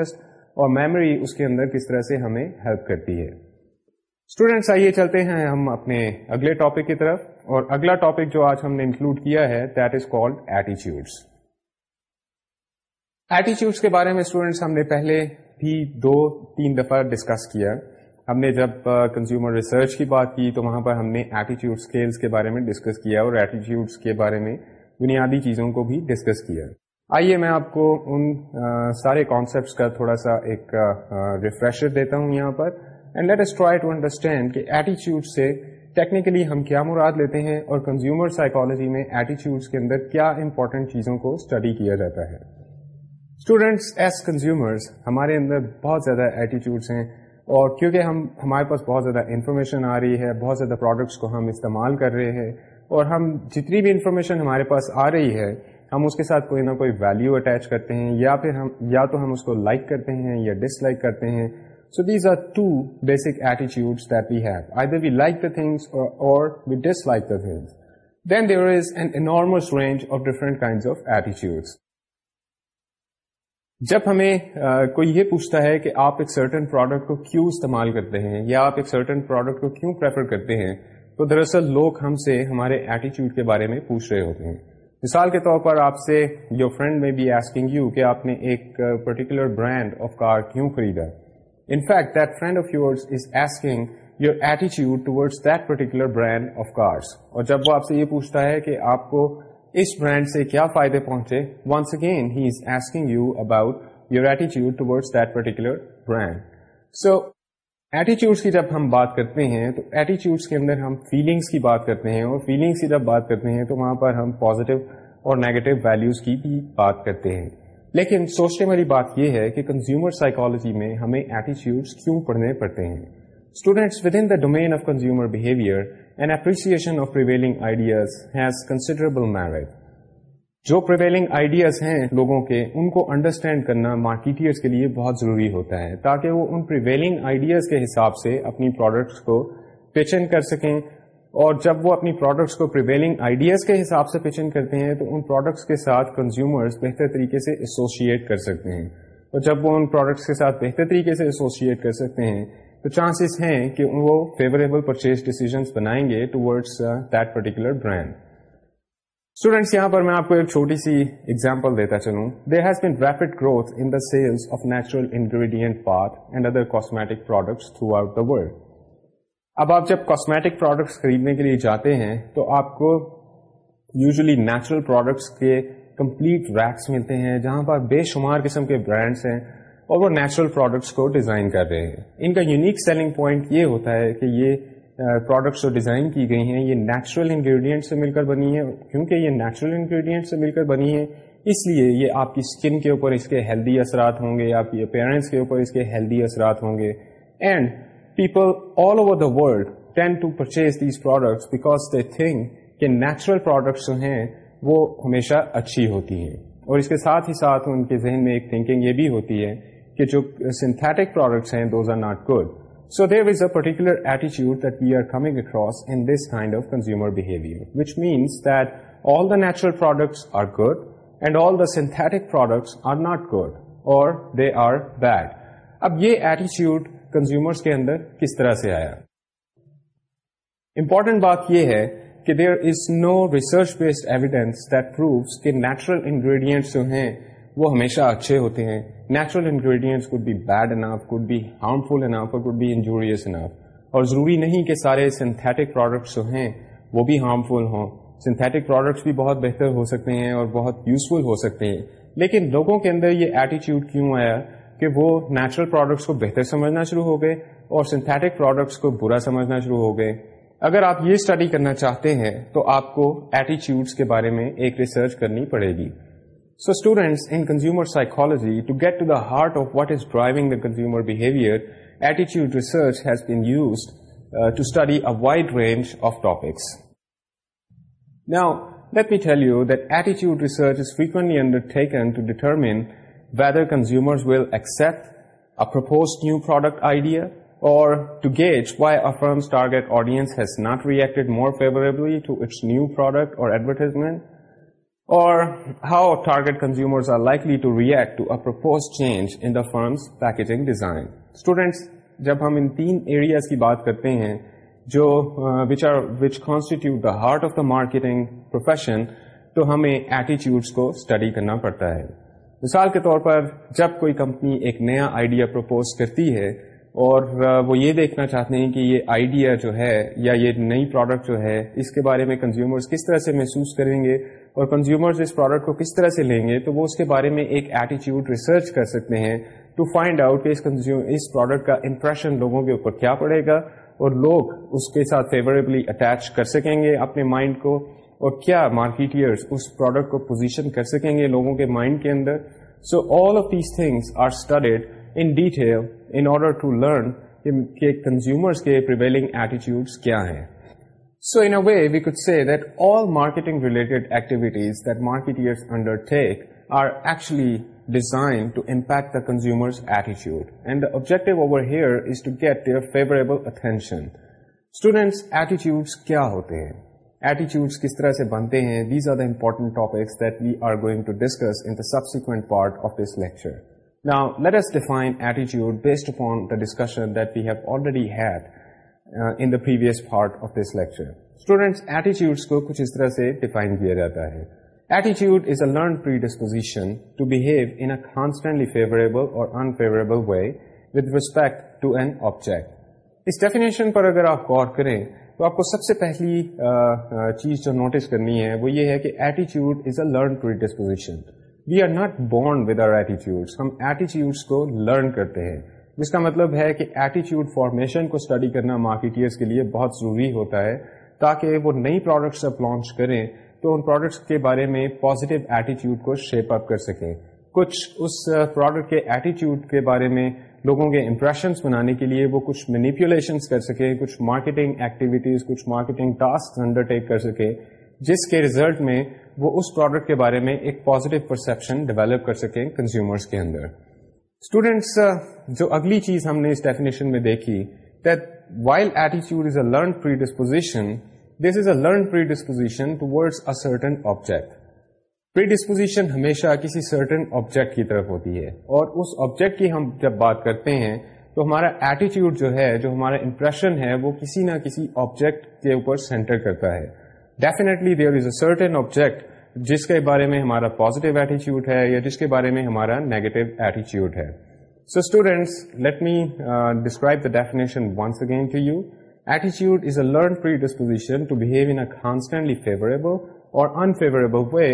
اور میموری اس کے اندر کس طرح سے ہمیں ہیلپ کرتی ہے اسٹوڈینٹس آئیے چلتے ہیں ہم اپنے اگلے ٹاپک کی طرف اور اگلا ٹاپک جو آج ہم نے انکلوڈ کیا ہے that is called attitudes attitudes کے بارے میں اسٹوڈینٹس ہم نے پہلے بھی دو تین دفعہ ڈسکس کیا ہم نے جب کنزیومر ریسرچ کی بات کی تو وہاں پر ہم نے ایٹیچیوڈ اسکیلس کے بارے میں ڈسکس کیا اور ایٹیچیوڈس کے بارے میں بنیادی چیزوں کو بھی ڈسکس کیا آئیے میں آپ کو ان سارے کانسیپٹس کا تھوڑا سا ایک ریفریشر دیتا ہوں یہاں پر and let's try to understand کہ ایٹیچیوڈ سے ٹیکنیکلی ہم کیا مراد لیتے ہیں اور کنزیومر سائیکالوجی میں ایٹیچیوڈس کے اندر کیا امپورٹنٹ چیزوں کو اسٹڈی کیا جاتا ہے اسٹوڈینٹس ایز کنزیومرس ہمارے اندر بہت زیادہ ایٹیچیوڈس ہیں اور کیونکہ ہم ہمارے پاس بہت زیادہ انفارمیشن آ رہی ہے بہت زیادہ پروڈکٹس کو ہم استعمال کر رہے ہیں اور ہم جتنی بھی انفارمیشن ہمارے پاس آ رہی ہے ہم اس کے ساتھ کوئی نہ کوئی ویلیو اٹیچ کرتے ہیں یا پھر ہم یا تو ہم اس کو لائک like کرتے ہیں یا ڈس لائک کرتے ہیں so these are two basic attitudes that we have I we like the things اور we dislike the things then there is an enormous range of different kinds of attitudes جب ہمیں کوئی یہ پوچھتا ہے کہ آپ ایک سرٹن پروڈکٹ کو کیوں استعمال کرتے ہیں یا آپ ایک سرٹن پروڈکٹ کو کیوں پریفر کرتے ہیں تو دراصل لوگ ہم سے ہمارے ایٹیچیوڈ کے بارے میں پوچھ رہے ہوتے ہیں مثال کے طور پر آپ سے یور فرینڈ میں بی ایسکنگ یو کہ آپ نے ایک پرٹیکولر برانڈ آف کار کیوں خریدا in fact that friend of yours is asking your ایٹیچیوڈ towards that particular brand of cars اور جب وہ آپ سے یہ پوچھتا ہے کہ آپ کو اس برانڈ سے کیا فائدے پہنچے once again he is asking you about your ایٹیچیوڈ that particular brand so attitudes کی جب ہم بات کرتے ہیں تو ایٹیچیوڈس کے اندر ہم فیلنگس کی بات کرتے ہیں اور فیلنگس کی جب بات کرتے ہیں تو وہاں پر ہم پازیٹیو اور نیگیٹو ویلوز کی بھی بات کرتے ہیں لیکن سوچنے والی بات یہ ہے کہ کنزیومر سائیکالوجی میں ہمیں ایٹیچیوڈس کیوں پڑھنے پڑتے ہیں students with in the domain of consumer behaviour ideas has has merit. جو پریویلنگ آئیڈیاز ہیں لوگوں کے ان کو انڈرسٹینڈ کرنا مارکیٹرس کے لیے بہت ضروری ہوتا ہے تاکہ وہ ان پریویلنگ آئیڈیاز کے حساب سے اپنی پروڈکٹس کو پیچن کر سکیں اور جب وہ اپنی پروڈکٹس کو پریویلنگ آئیڈیاز کے حساب سے پیچن کرتے ہیں تو ان پروڈکٹس کے ساتھ کنزیومرز بہتر طریقے سے ایسوسیٹ کر سکتے ہیں اور جب وہ ان پروڈکٹس کے ساتھ بہتر طریقے سے ایسوسیٹ کر سکتے ہیں تو چانسز ہیں کہ وہ فیوریبل پرچیز ڈیسیزنس بنائیں گے دیٹ پرٹیکولر برانڈ اسٹوڈینٹس یہاں پر میں آپ کو ایک چھوٹی سی ایگزامپل دیتا چلوں there has been rapid growth in the sales of natural ingredient پات and other cosmetic products throughout the world اب آپ جب کاسمیٹک پروڈکٹس خریدنے کے لیے جاتے ہیں تو آپ کو یوزلی نیچرل پروڈکٹس کے کمپلیٹ ریکس ملتے ہیں جہاں پر بے شمار قسم کے برانڈس ہیں اور وہ نیچرل پروڈکٹس کو ڈیزائن کر رہے ہیں ان کا یونیک سیلنگ پوائنٹ یہ ہوتا ہے کہ یہ پروڈکٹس جو ڈیزائن کی گئی ہیں یہ نیچرل انگریڈینٹ سے مل کر بنی ہیں کیونکہ یہ نیچرل انگریڈینٹ سے مل کر بنی ہے اس لیے یہ آپ کی اسکن کے اوپر اس کے ہیلدی اثرات ہوں گے آپ کی اپیرنس کے اوپر اس کے ہیلدی اثرات ہوں گے and people all over the world tend to purchase these products because they think کہ نیچرل پروڈکٹس جو ہیں وہ ہمیشہ اچھی ہوتی ہیں اور اس کے ساتھ ہی ساتھ ان کے ذہن میں ایک تھنکنگ یہ بھی ہوتی ہے کہ جو سنتھیٹک پروڈکٹس ہیں those are not good so there is a particular ایٹیچیوڈ that we are coming across in this kind of consumer behaviour which means that all the natural products are good and all the synthetic products are not good اور دے آر بیڈ اب یہ ایٹیچیوڈ کنزیومرس کے اندر کس طرح سے آیا امپورٹنٹ بات یہ ہے کہ there is no research based evidence that proofs کہ نیچرل انگریڈینٹس جو ہیں وہ ہمیشہ اچھے ہوتے ہیں natural ingredients could be bad enough could be harmful enough اور کوڈ بی انجوریس اناف اور ضروری نہیں کہ سارے سنتھیٹک پروڈکٹس جو ہیں وہ بھی ہارمفل ہوں سنتھیٹک پروڈکٹس بھی بہت بہتر ہو سکتے ہیں اور بہت یوزفل ہو سکتے ہیں لیکن لوگوں کے اندر یہ ایٹیچیوڈ کیوں آیا کہ وہ نیچرل پروڈکٹس کو بہتر سمجھنا شروع ہو گئے اور سنتھیٹک پروڈکٹس کو برا سمجھنا شروع ہو گئے اگر آپ یہ اسٹڈی کرنا چاہتے ہیں تو آپ کو ایٹیچیوڈس کے بارے میں ایک ریسرچ کرنی پڑے گی So students, in consumer psychology, to get to the heart of what is driving the consumer behavior, attitude research has been used uh, to study a wide range of topics. Now, let me tell you that attitude research is frequently undertaken to determine whether consumers will accept a proposed new product idea or to gauge why a firm's target audience has not reacted more favorably to its new product or advertisement. اور how target consumer likely to react to forms packaging design students جب ہم ان تین ایریاز کی بات کرتے ہیں جو which are which constitute the heart of the marketing profession تو ہمیں ایٹیچیوڈس کو اسٹڈی کرنا پڑتا ہے مثال کے طور پر جب کوئی کمپنی ایک نیا آئیڈیا پرپوز کرتی ہے اور وہ یہ دیکھنا چاہتے ہیں کہ یہ آئیڈیا جو ہے یا یہ نئی پروڈکٹ جو ہے اس کے بارے میں کنزیومرز کس طرح سے محسوس کریں گے اور کنزیومرز اس پروڈکٹ کو کس طرح سے لیں گے تو وہ اس کے بارے میں ایک ایٹیچیوڈ ریسرچ کر سکتے ہیں ٹو فائنڈ آؤٹ کہ اس کنزیوم اس پروڈکٹ کا امپریشن لوگوں کے اوپر کیا پڑے گا اور لوگ اس کے ساتھ فیوریبلی اٹیچ کر سکیں گے اپنے مائنڈ کو اور کیا مارکیٹرس اس پروڈکٹ کو پوزیشن کر سکیں گے لوگوں کے مائنڈ کے اندر so all of these things are studied in detail in order to learn کہ کنزیومرس کے پریویلنگ ایٹیچیوڈس کیا ہیں so and a we could see that all marketing related کیا ہوتے ہیں ایٹیچیوڈ کس طرح سے بنتے ہیں discussion in the previous part of this lecture students attitudes کو کچھ اس طرح سے ڈیفائن کیا جاتا ہے ایٹیچیوڈ is a learn in a constantly favourable اور unfavourable way with respect to an object اس ڈیفینیشن پر اگر آپ غور کریں تو آپ کو سب سے پہلی uh, uh, چیز جو نوٹس کرنی ہے وہ یہ ہے کہ ایٹیچیوڈ is a learn لرنوزیشن we are not born with our attitude ہم ایٹیچیوڈس کو لرن کرتے ہیں جس کا مطلب ہے کہ ایٹیچیوڈ فارمیشن کو اسٹڈی کرنا مارکیٹرس کے لیے بہت ضروری ہوتا ہے تاکہ وہ نئی پروڈکٹس اب لانچ کریں تو ان پروڈکٹس کے بارے میں پازیٹیو ایٹیچیوڈ کو شیپ اپ کر سکیں کچھ اس پروڈکٹ کے ایٹیچیوڈ کے بارے میں لوگوں کے امپریشنس بنانے کے لیے وہ کچھ مینیپولیشنس کر سکیں کچھ مارکیٹنگ ایکٹیویٹیز کچھ مارکیٹنگ ٹاسک انڈر ٹیک کر سکیں جس کے ریزلٹ میں وہ اس پروڈکٹ کے بارے میں ایک پازیٹیو پرسپشن ڈیولپ کر سکیں کنزیومرس کے اندر اسٹوڈینٹس uh, جو اگلی چیز ہم نے اس ڈیفینیشن میں دیکھی that while ایٹیچیوڈ is is a a learn learn pre pre predisposition disposition this certain object disposition ہمیشہ کسی سرٹن آبجیکٹ کی طرف ہوتی ہے اور اس آبجیکٹ کی ہم جب بات کرتے ہیں تو ہمارا ایٹیچیوڈ جو ہے جو ہمارا امپریشن ہے وہ کسی نہ کسی آبجیکٹ کے اوپر سینٹر کرتا ہے definitely there is a certain object جس کے بارے میں ہمارا پوزیٹو ایٹیچیوڈ ہے یا جس کے بارے میں ہمارا نیگیٹو ایٹیچیوڈ ہے so students let me describe the definition again to you ایٹیچیوڈ is a learn disposition to behave in constantly favourable اور unfavourable way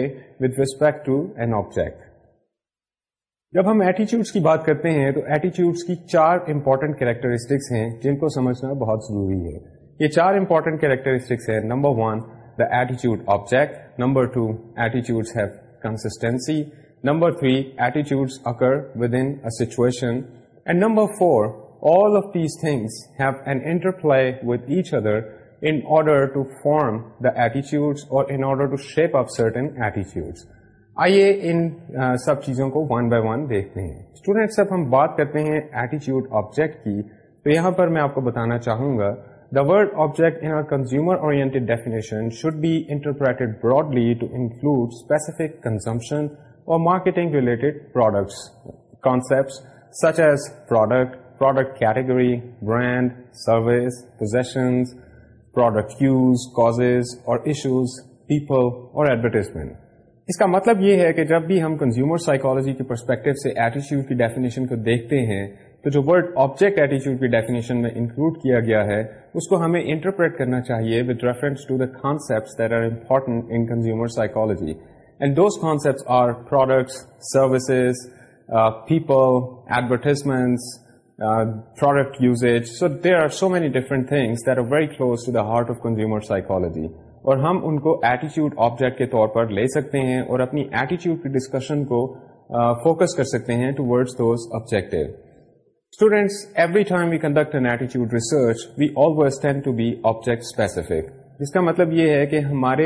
with respect to an object جب ہم ایٹیچیوڈس کی بات کرتے ہیں تو ایٹیچیوڈس کی چار امپورٹنٹ کیریکٹرسٹکس ہیں جن کو سمجھنا بہت ضروری ہے یہ چار امپورٹنٹ کیریکٹرسٹکس ہیں نمبر ون ایٹیوسٹینسی number three eighty number four all of thing H ادرڈر آئیے ان سب چیزوں کو ون بائی ون دیکھتے ہیں اسٹوڈینٹس جب ہم بات کرتے ہیں ایٹیچیوڈ آبجیکٹ کی تو یہاں پر میں آپ کو بتانا چاہوں گا The word object in our consumer-oriented definition should be interpreted broadly to include specific consumption or marketing-related products, concepts such as product, product category, brand, service, possessions, product use, causes or issues, people or advertisement. اس کا مطلب یہ ہے کہ جب بھی ہم کنزیومر سائیکالوجی کے پرسپیکٹو سے ایٹیچیوڈ کی ڈیفینیشن کو دیکھتے ہیں تو جو ورڈ آبجیکٹ ایٹیچیوڈ کی ڈیفینیشن میں انکلوڈ کیا گیا ہے اس کو ہمیں انٹرپریٹ کرنا چاہیے with reference to the concept that are important in consumer psychology and those concept are products services people advertisements product usage so there are so many different things there are very close to the heart of consumer psychology اور ہم ان کو ایٹیچیوڈ آبجیکٹ کے طور پر لے سکتے ہیں اور اپنی ایٹیچیوڈ کی ڈسکشن کو فوکس uh, کر سکتے ہیں two words those objective Students, every time جس کا مطلب یہ ہے کہ ہمارے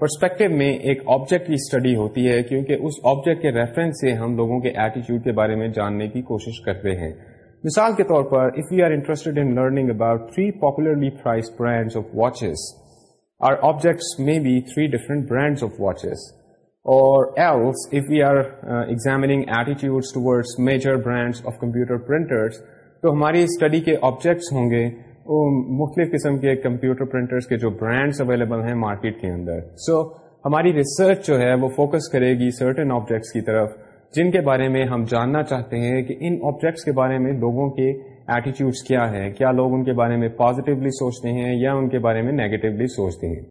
پرسپیکٹو میں ایک آبجیکٹ کی اسٹڈی ہوتی ہے کیونکہ اس آبجیکٹ کے ریفرنس سے ہم لوگوں کے ایٹیچیوڈ کے بارے میں جاننے کی کوشش کرتے ہیں مثال کے طور پر if we are interest in learning about three popularly fried brands of watches objects میں be three different brands of watches or else if we are uh, examining attitudes towards major brands of computer printers تو ہماری اسٹڈی کے آبجیکٹس ہوں گے وہ مختلف قسم کے کمپیوٹر پرنٹرس کے جو برانڈس اویلیبل ہیں مارکیٹ کے اندر سو so, ہماری ریسرچ جو ہے وہ فوکس کرے گی سرٹن آبجیکٹس کی طرف جن کے بارے میں ہم جاننا چاہتے ہیں کہ ان آبجیکٹس کے بارے میں لوگوں کے ایٹیٹیوڈس کیا ہے کیا لوگ ان کے بارے میں پازیٹیولی سوچتے ہیں یا ان کے بارے میں نیگیٹیولی سوچتے ہیں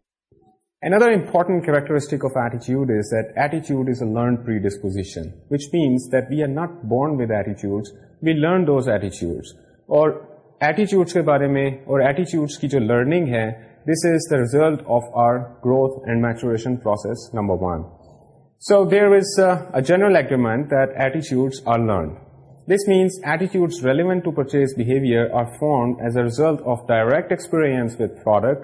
ایٹی میں جو لرنگ ہے this is the result of our growth and maturation general agreement attitudes are learn this means ایٹیچیوڈ relevant purchase behaviour are formed as a of direct experience with فارک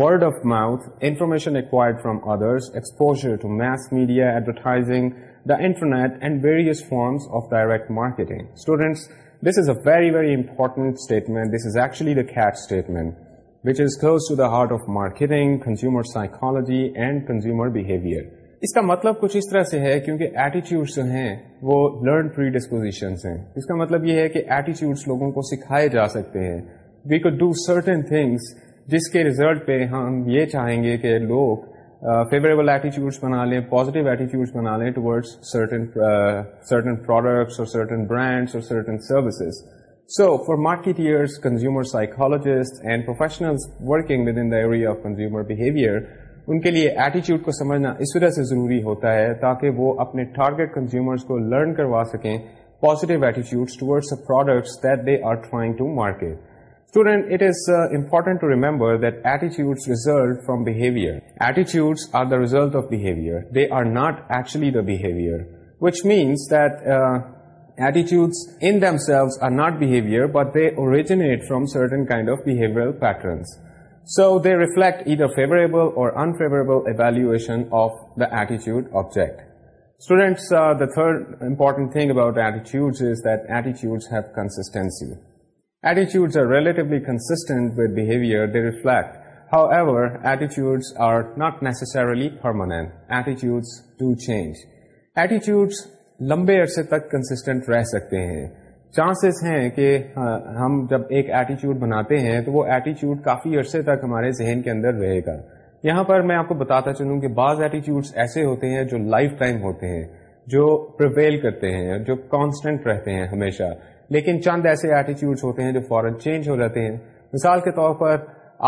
word of mouth information this from a very, advertising the internet This forms marketing this is a statement statement close is the heart of marketing consumer psychology and consumer behaviour اس کا مطلب کچھ اس طرح سے ہے کیونکہ ایٹیچیوڈس جو ہیں وہ لرن پری ڈسپوزیشنس ہیں اس کا مطلب یہ ہے کہ ایٹیچیوڈس لوگوں کو سکھائے جا سکتے ہیں we could do certain things جس کے ریزلٹ پہ ہم یہ چاہیں گے کہ لوگ فیوریبل ایٹیچیوڈس بنا لیں پازیٹیو ایٹیچیوڈس بنا لیں ٹوڈن سرٹن پروڈکٹس اور سرٹن برانڈس اور certain services so for market consumer psychologist and professional working with in the area of consumer behaviour ان کے لیے ایٹیچیوڈ کو سمجھنا اس وجہ سے ضروری ہوتا ہے تاکہ وہ اپنے ٹارگیٹ کنزیومرس کو لرن کروا سکیں positive attitudes towards products that they are trying to market favourable اور ایٹیچیوڈ objects ایٹیچیوڈ is that ایٹیسٹینسی Attitudes attitudes Attitudes Attitudes are are relatively consistent with behavior they reflect. However, not necessarily permanent. do change. لمبے عرصے تک رہ سکتے ہیں ہیں چانسز کہ ہم جب ایک ایٹیچیوڈ بناتے ہیں تو وہ ایٹیچیوڈ کافی عرصے تک ہمارے ذہن کے اندر رہے گا یہاں پر میں آپ کو بتاتا چلوں کہ بعض ایٹیچیوڈس ایسے ہوتے ہیں جو لائف ٹائم ہوتے ہیں جو پرویل کرتے ہیں جو کانسٹنٹ رہتے ہیں ہمیشہ لیکن چند ایسے ایٹیچیوڈس ہوتے ہیں جو فوراً چینج ہو جاتے ہیں مثال کے طور پر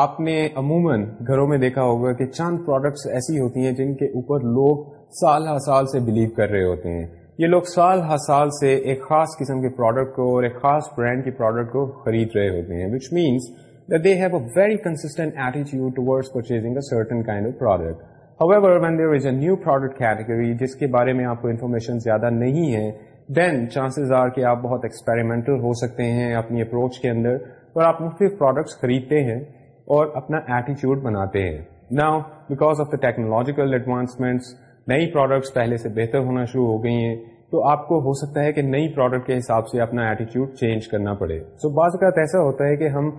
آپ نے عموماً گھروں میں دیکھا ہوگا کہ چند پروڈکٹس ایسی ہوتی ہیں جن کے اوپر لوگ سال ہر سال سے بلیو کر رہے ہوتے ہیں یہ لوگ سال ہر سال سے ایک خاص قسم کے پروڈکٹ کو اور ایک خاص برانڈ کی پروڈکٹ کو خرید رہے ہوتے ہیں which means a very consistent ایٹیزنگ product category جس کے بارے میں آپ کو انفارمیشن زیادہ نہیں ہے دین چانسز آر کہ آپ بہت ایکسپیریمنٹل ہو سکتے ہیں اپنی اپروچ کے اندر اور آپ مختلف پروڈکٹس خریدتے ہیں اور اپنا ایٹیچیوڈ بناتے ہیں نا because of the technological advancements نئی پروڈکٹس پہلے سے بہتر ہونا شروع ہو گئی ہیں تو آپ کو ہو سکتا ہے کہ نئی پروڈکٹ کے حساب سے اپنا ایٹیٹیوڈ چینج کرنا پڑے سو بعض اوقات ایسا ہوتا ہے کہ ہم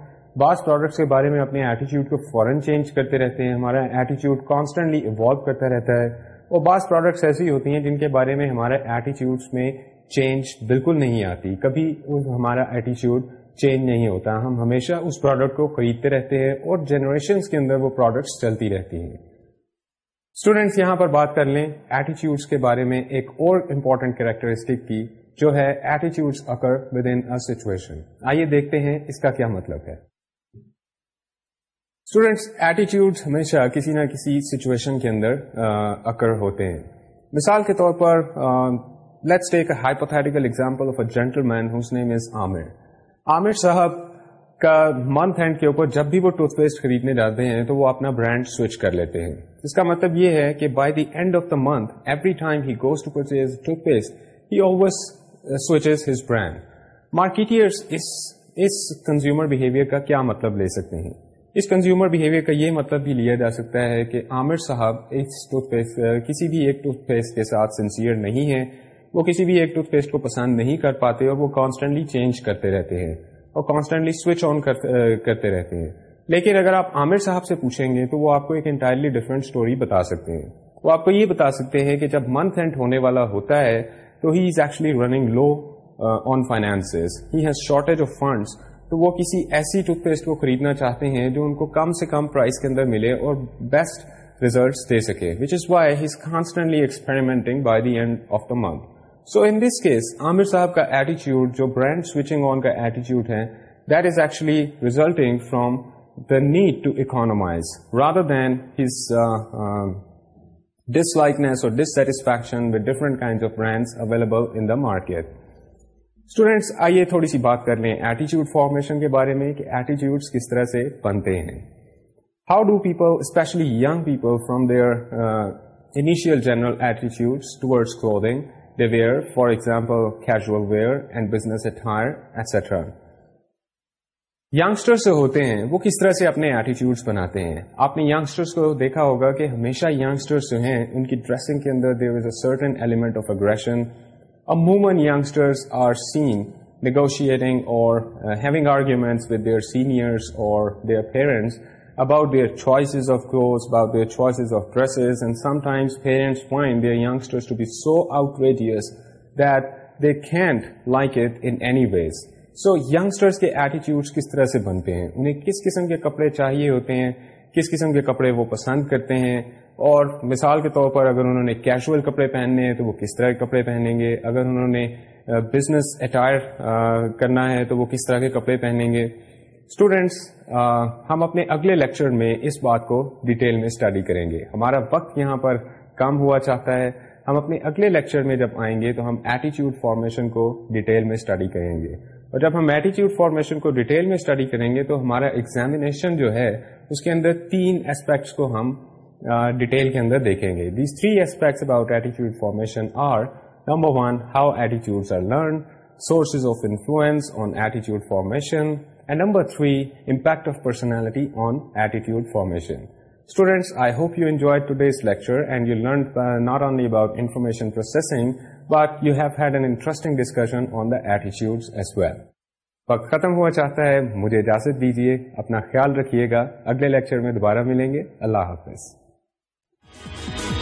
بعض پروڈکٹس کے بارے میں اپنے ایٹیٹیوڈ کو فوراً چینج کرتے رہتے ہیں ہمارا ایٹیٹیوڈ کانسٹنٹلی ایوالو کرتا رہتا ہے اور بعض پروڈکٹس ایسی ہوتی ہیں جن کے بارے میں ہمارے ایٹیٹیوڈس میں چینج بالکل نہیں آتی کبھی ہمارا ایٹیچیوڈ چینج نہیں ہوتا ہم ہمیشہ اس پروڈکٹ کو خریدتے رہتے ہیں اور جنریشن کے اندر وہ پروڈکٹس چلتی رہتی ہیں اسٹوڈینٹس یہاں پر بات کر لیں ایٹیچیوڈس کے بارے میں ایک اور امپورٹینٹ کیریکٹرسٹک کی جو ہے attitudes occur with in situation آئیے دیکھتے ہیں اس کا کیا مطلب ہے اسٹوڈینٹس ایٹیچیوڈ ہمیشہ کسی نہ کسی سچویشن کے اندر اکر ہوتے ہیں مثال کے طور پر لیٹس ٹیک اتھائیٹکل کا منتھ ہینڈ کے اوپر جب بھی وہ ٹوتھ پیسٹ خریدنے جاتے ہیں تو وہ اپنا برانڈ سوئچ کر لیتے ہیں اس کا مطلب یہ ہے کہ by the end of purchase toothpaste behaviour کا کیا مطلب لے سکتے ہیں اس کنزیومر بہیویئر کا یہ مطلب بھی لیا جا سکتا ہے کہ عامر صاحب اس ٹوتھ پیسٹ uh, کسی بھی ایک ٹوتھ پیسٹ کے ساتھ سنسیئر نہیں ہے وہ کسی بھی ایک ٹوتھ پیسٹ کو پسند نہیں کر پاتے اور وہ کانسٹینٹلی چینج کرتے رہتے ہیں اور کانسٹینٹلی سوئچ آن کرتے رہتے ہیں لیکن اگر آپ عامر صاحب سے پوچھیں گے تو وہ آپ کو ایک انٹائرلی ڈفرینٹ اسٹوری بتا سکتے ہیں وہ آپ کو یہ بتا سکتے ہیں کہ جب منتھ اینڈ ہونے والا ہوتا ہے تو he is actually running low on finance has shortage of funds تو وہ کسی ایسی ٹوتھ پیسٹ کو خریدنا چاہتے ہیں جو ان کو کم سے کم پرائز کے اندر ملے اور بیسٹ ریزلٹس دے سکے which is why he is constantly experimenting by the end of the month so in this case Aamir صاحب کا ایٹیچیوڈ جو برانڈ سوئچنگ آن کا ایٹیچیوڈ ہے that is actually resulting from the need to economise rather than his dislikeness اور with different kind of brands available in the market students آئیے تھوڑی سی بات کر لیں ایٹیچیوڈ فارمیشن کے بارے میں کہ ایٹیچیوڈس کس طرح سے بنتے ہیں how do people especially young people from their initial general ایٹیچیوڈ ٹوتنگ where for example etcetera youngsters جو ہوتے ہیں وہ کس طرح سے اپنے ایٹیچیوڈ بناتے ہیں آپ نے یگسٹرس کو دیکھا ہوگا کہ ہمیشہ یگسٹرس جو ہیں ان کی ڈریسنگ کے اندر there is a certain element of aggression youngsters are seen negotiating اور having arguments with their seniors اور their parents about their choices of clothes, their choices of dresses, and sometimes parents find their youngsters to be so outrageous that they can't like it in any ways. So youngsters کے attitudes کس طرح سے بنتے ہیں انہیں کس قسم کے کپڑے چاہیے ہوتے ہیں کس قسم کے کپڑے وہ پسند کرتے ہیں اور مثال کے طور پر اگر انہوں نے کیشول کپڑے پہننے ہیں تو وہ کس طرح کے کپڑے پہنیں گے اگر انہوں نے بزنس اٹائر کرنا ہے تو وہ کس طرح کے کپڑے پہنیں گے اسٹوڈینٹس uh, ہم اپنے اگلے لیکچر میں اس بات کو ڈیٹیل میں اسٹڈی کریں گے ہمارا وقت یہاں پر کم ہوا چاہتا ہے ہم اپنے اگلے لیکچر میں جب آئیں گے تو ہم ایٹیچیوڈ فارمیشن کو ڈیٹیل میں اسٹڈی کریں گے اور جب ہم ایٹیچیوڈ فارمیشن کو ڈیٹیل میں اسٹڈی کریں گے تو ہمارا ایگزامینیشن جو ہے اس کے اندر تین اسپیکٹس کو ہم ڈیٹیل uh, کے اندر دیکھیں گے these three aspects about ایٹیچیوڈ formation are number one how ایٹیچیوڈ are learn sources of influence on ایٹیچیوڈ formation and number three impact of personality on eighty I hope you enjoy discussion ختم ہوا چاہتا ہے مجھے اجازت دیجیے اپنا خیال رکھیے گا اگلے لیکچر میں دوبارہ ملیں گے اللہ حافظ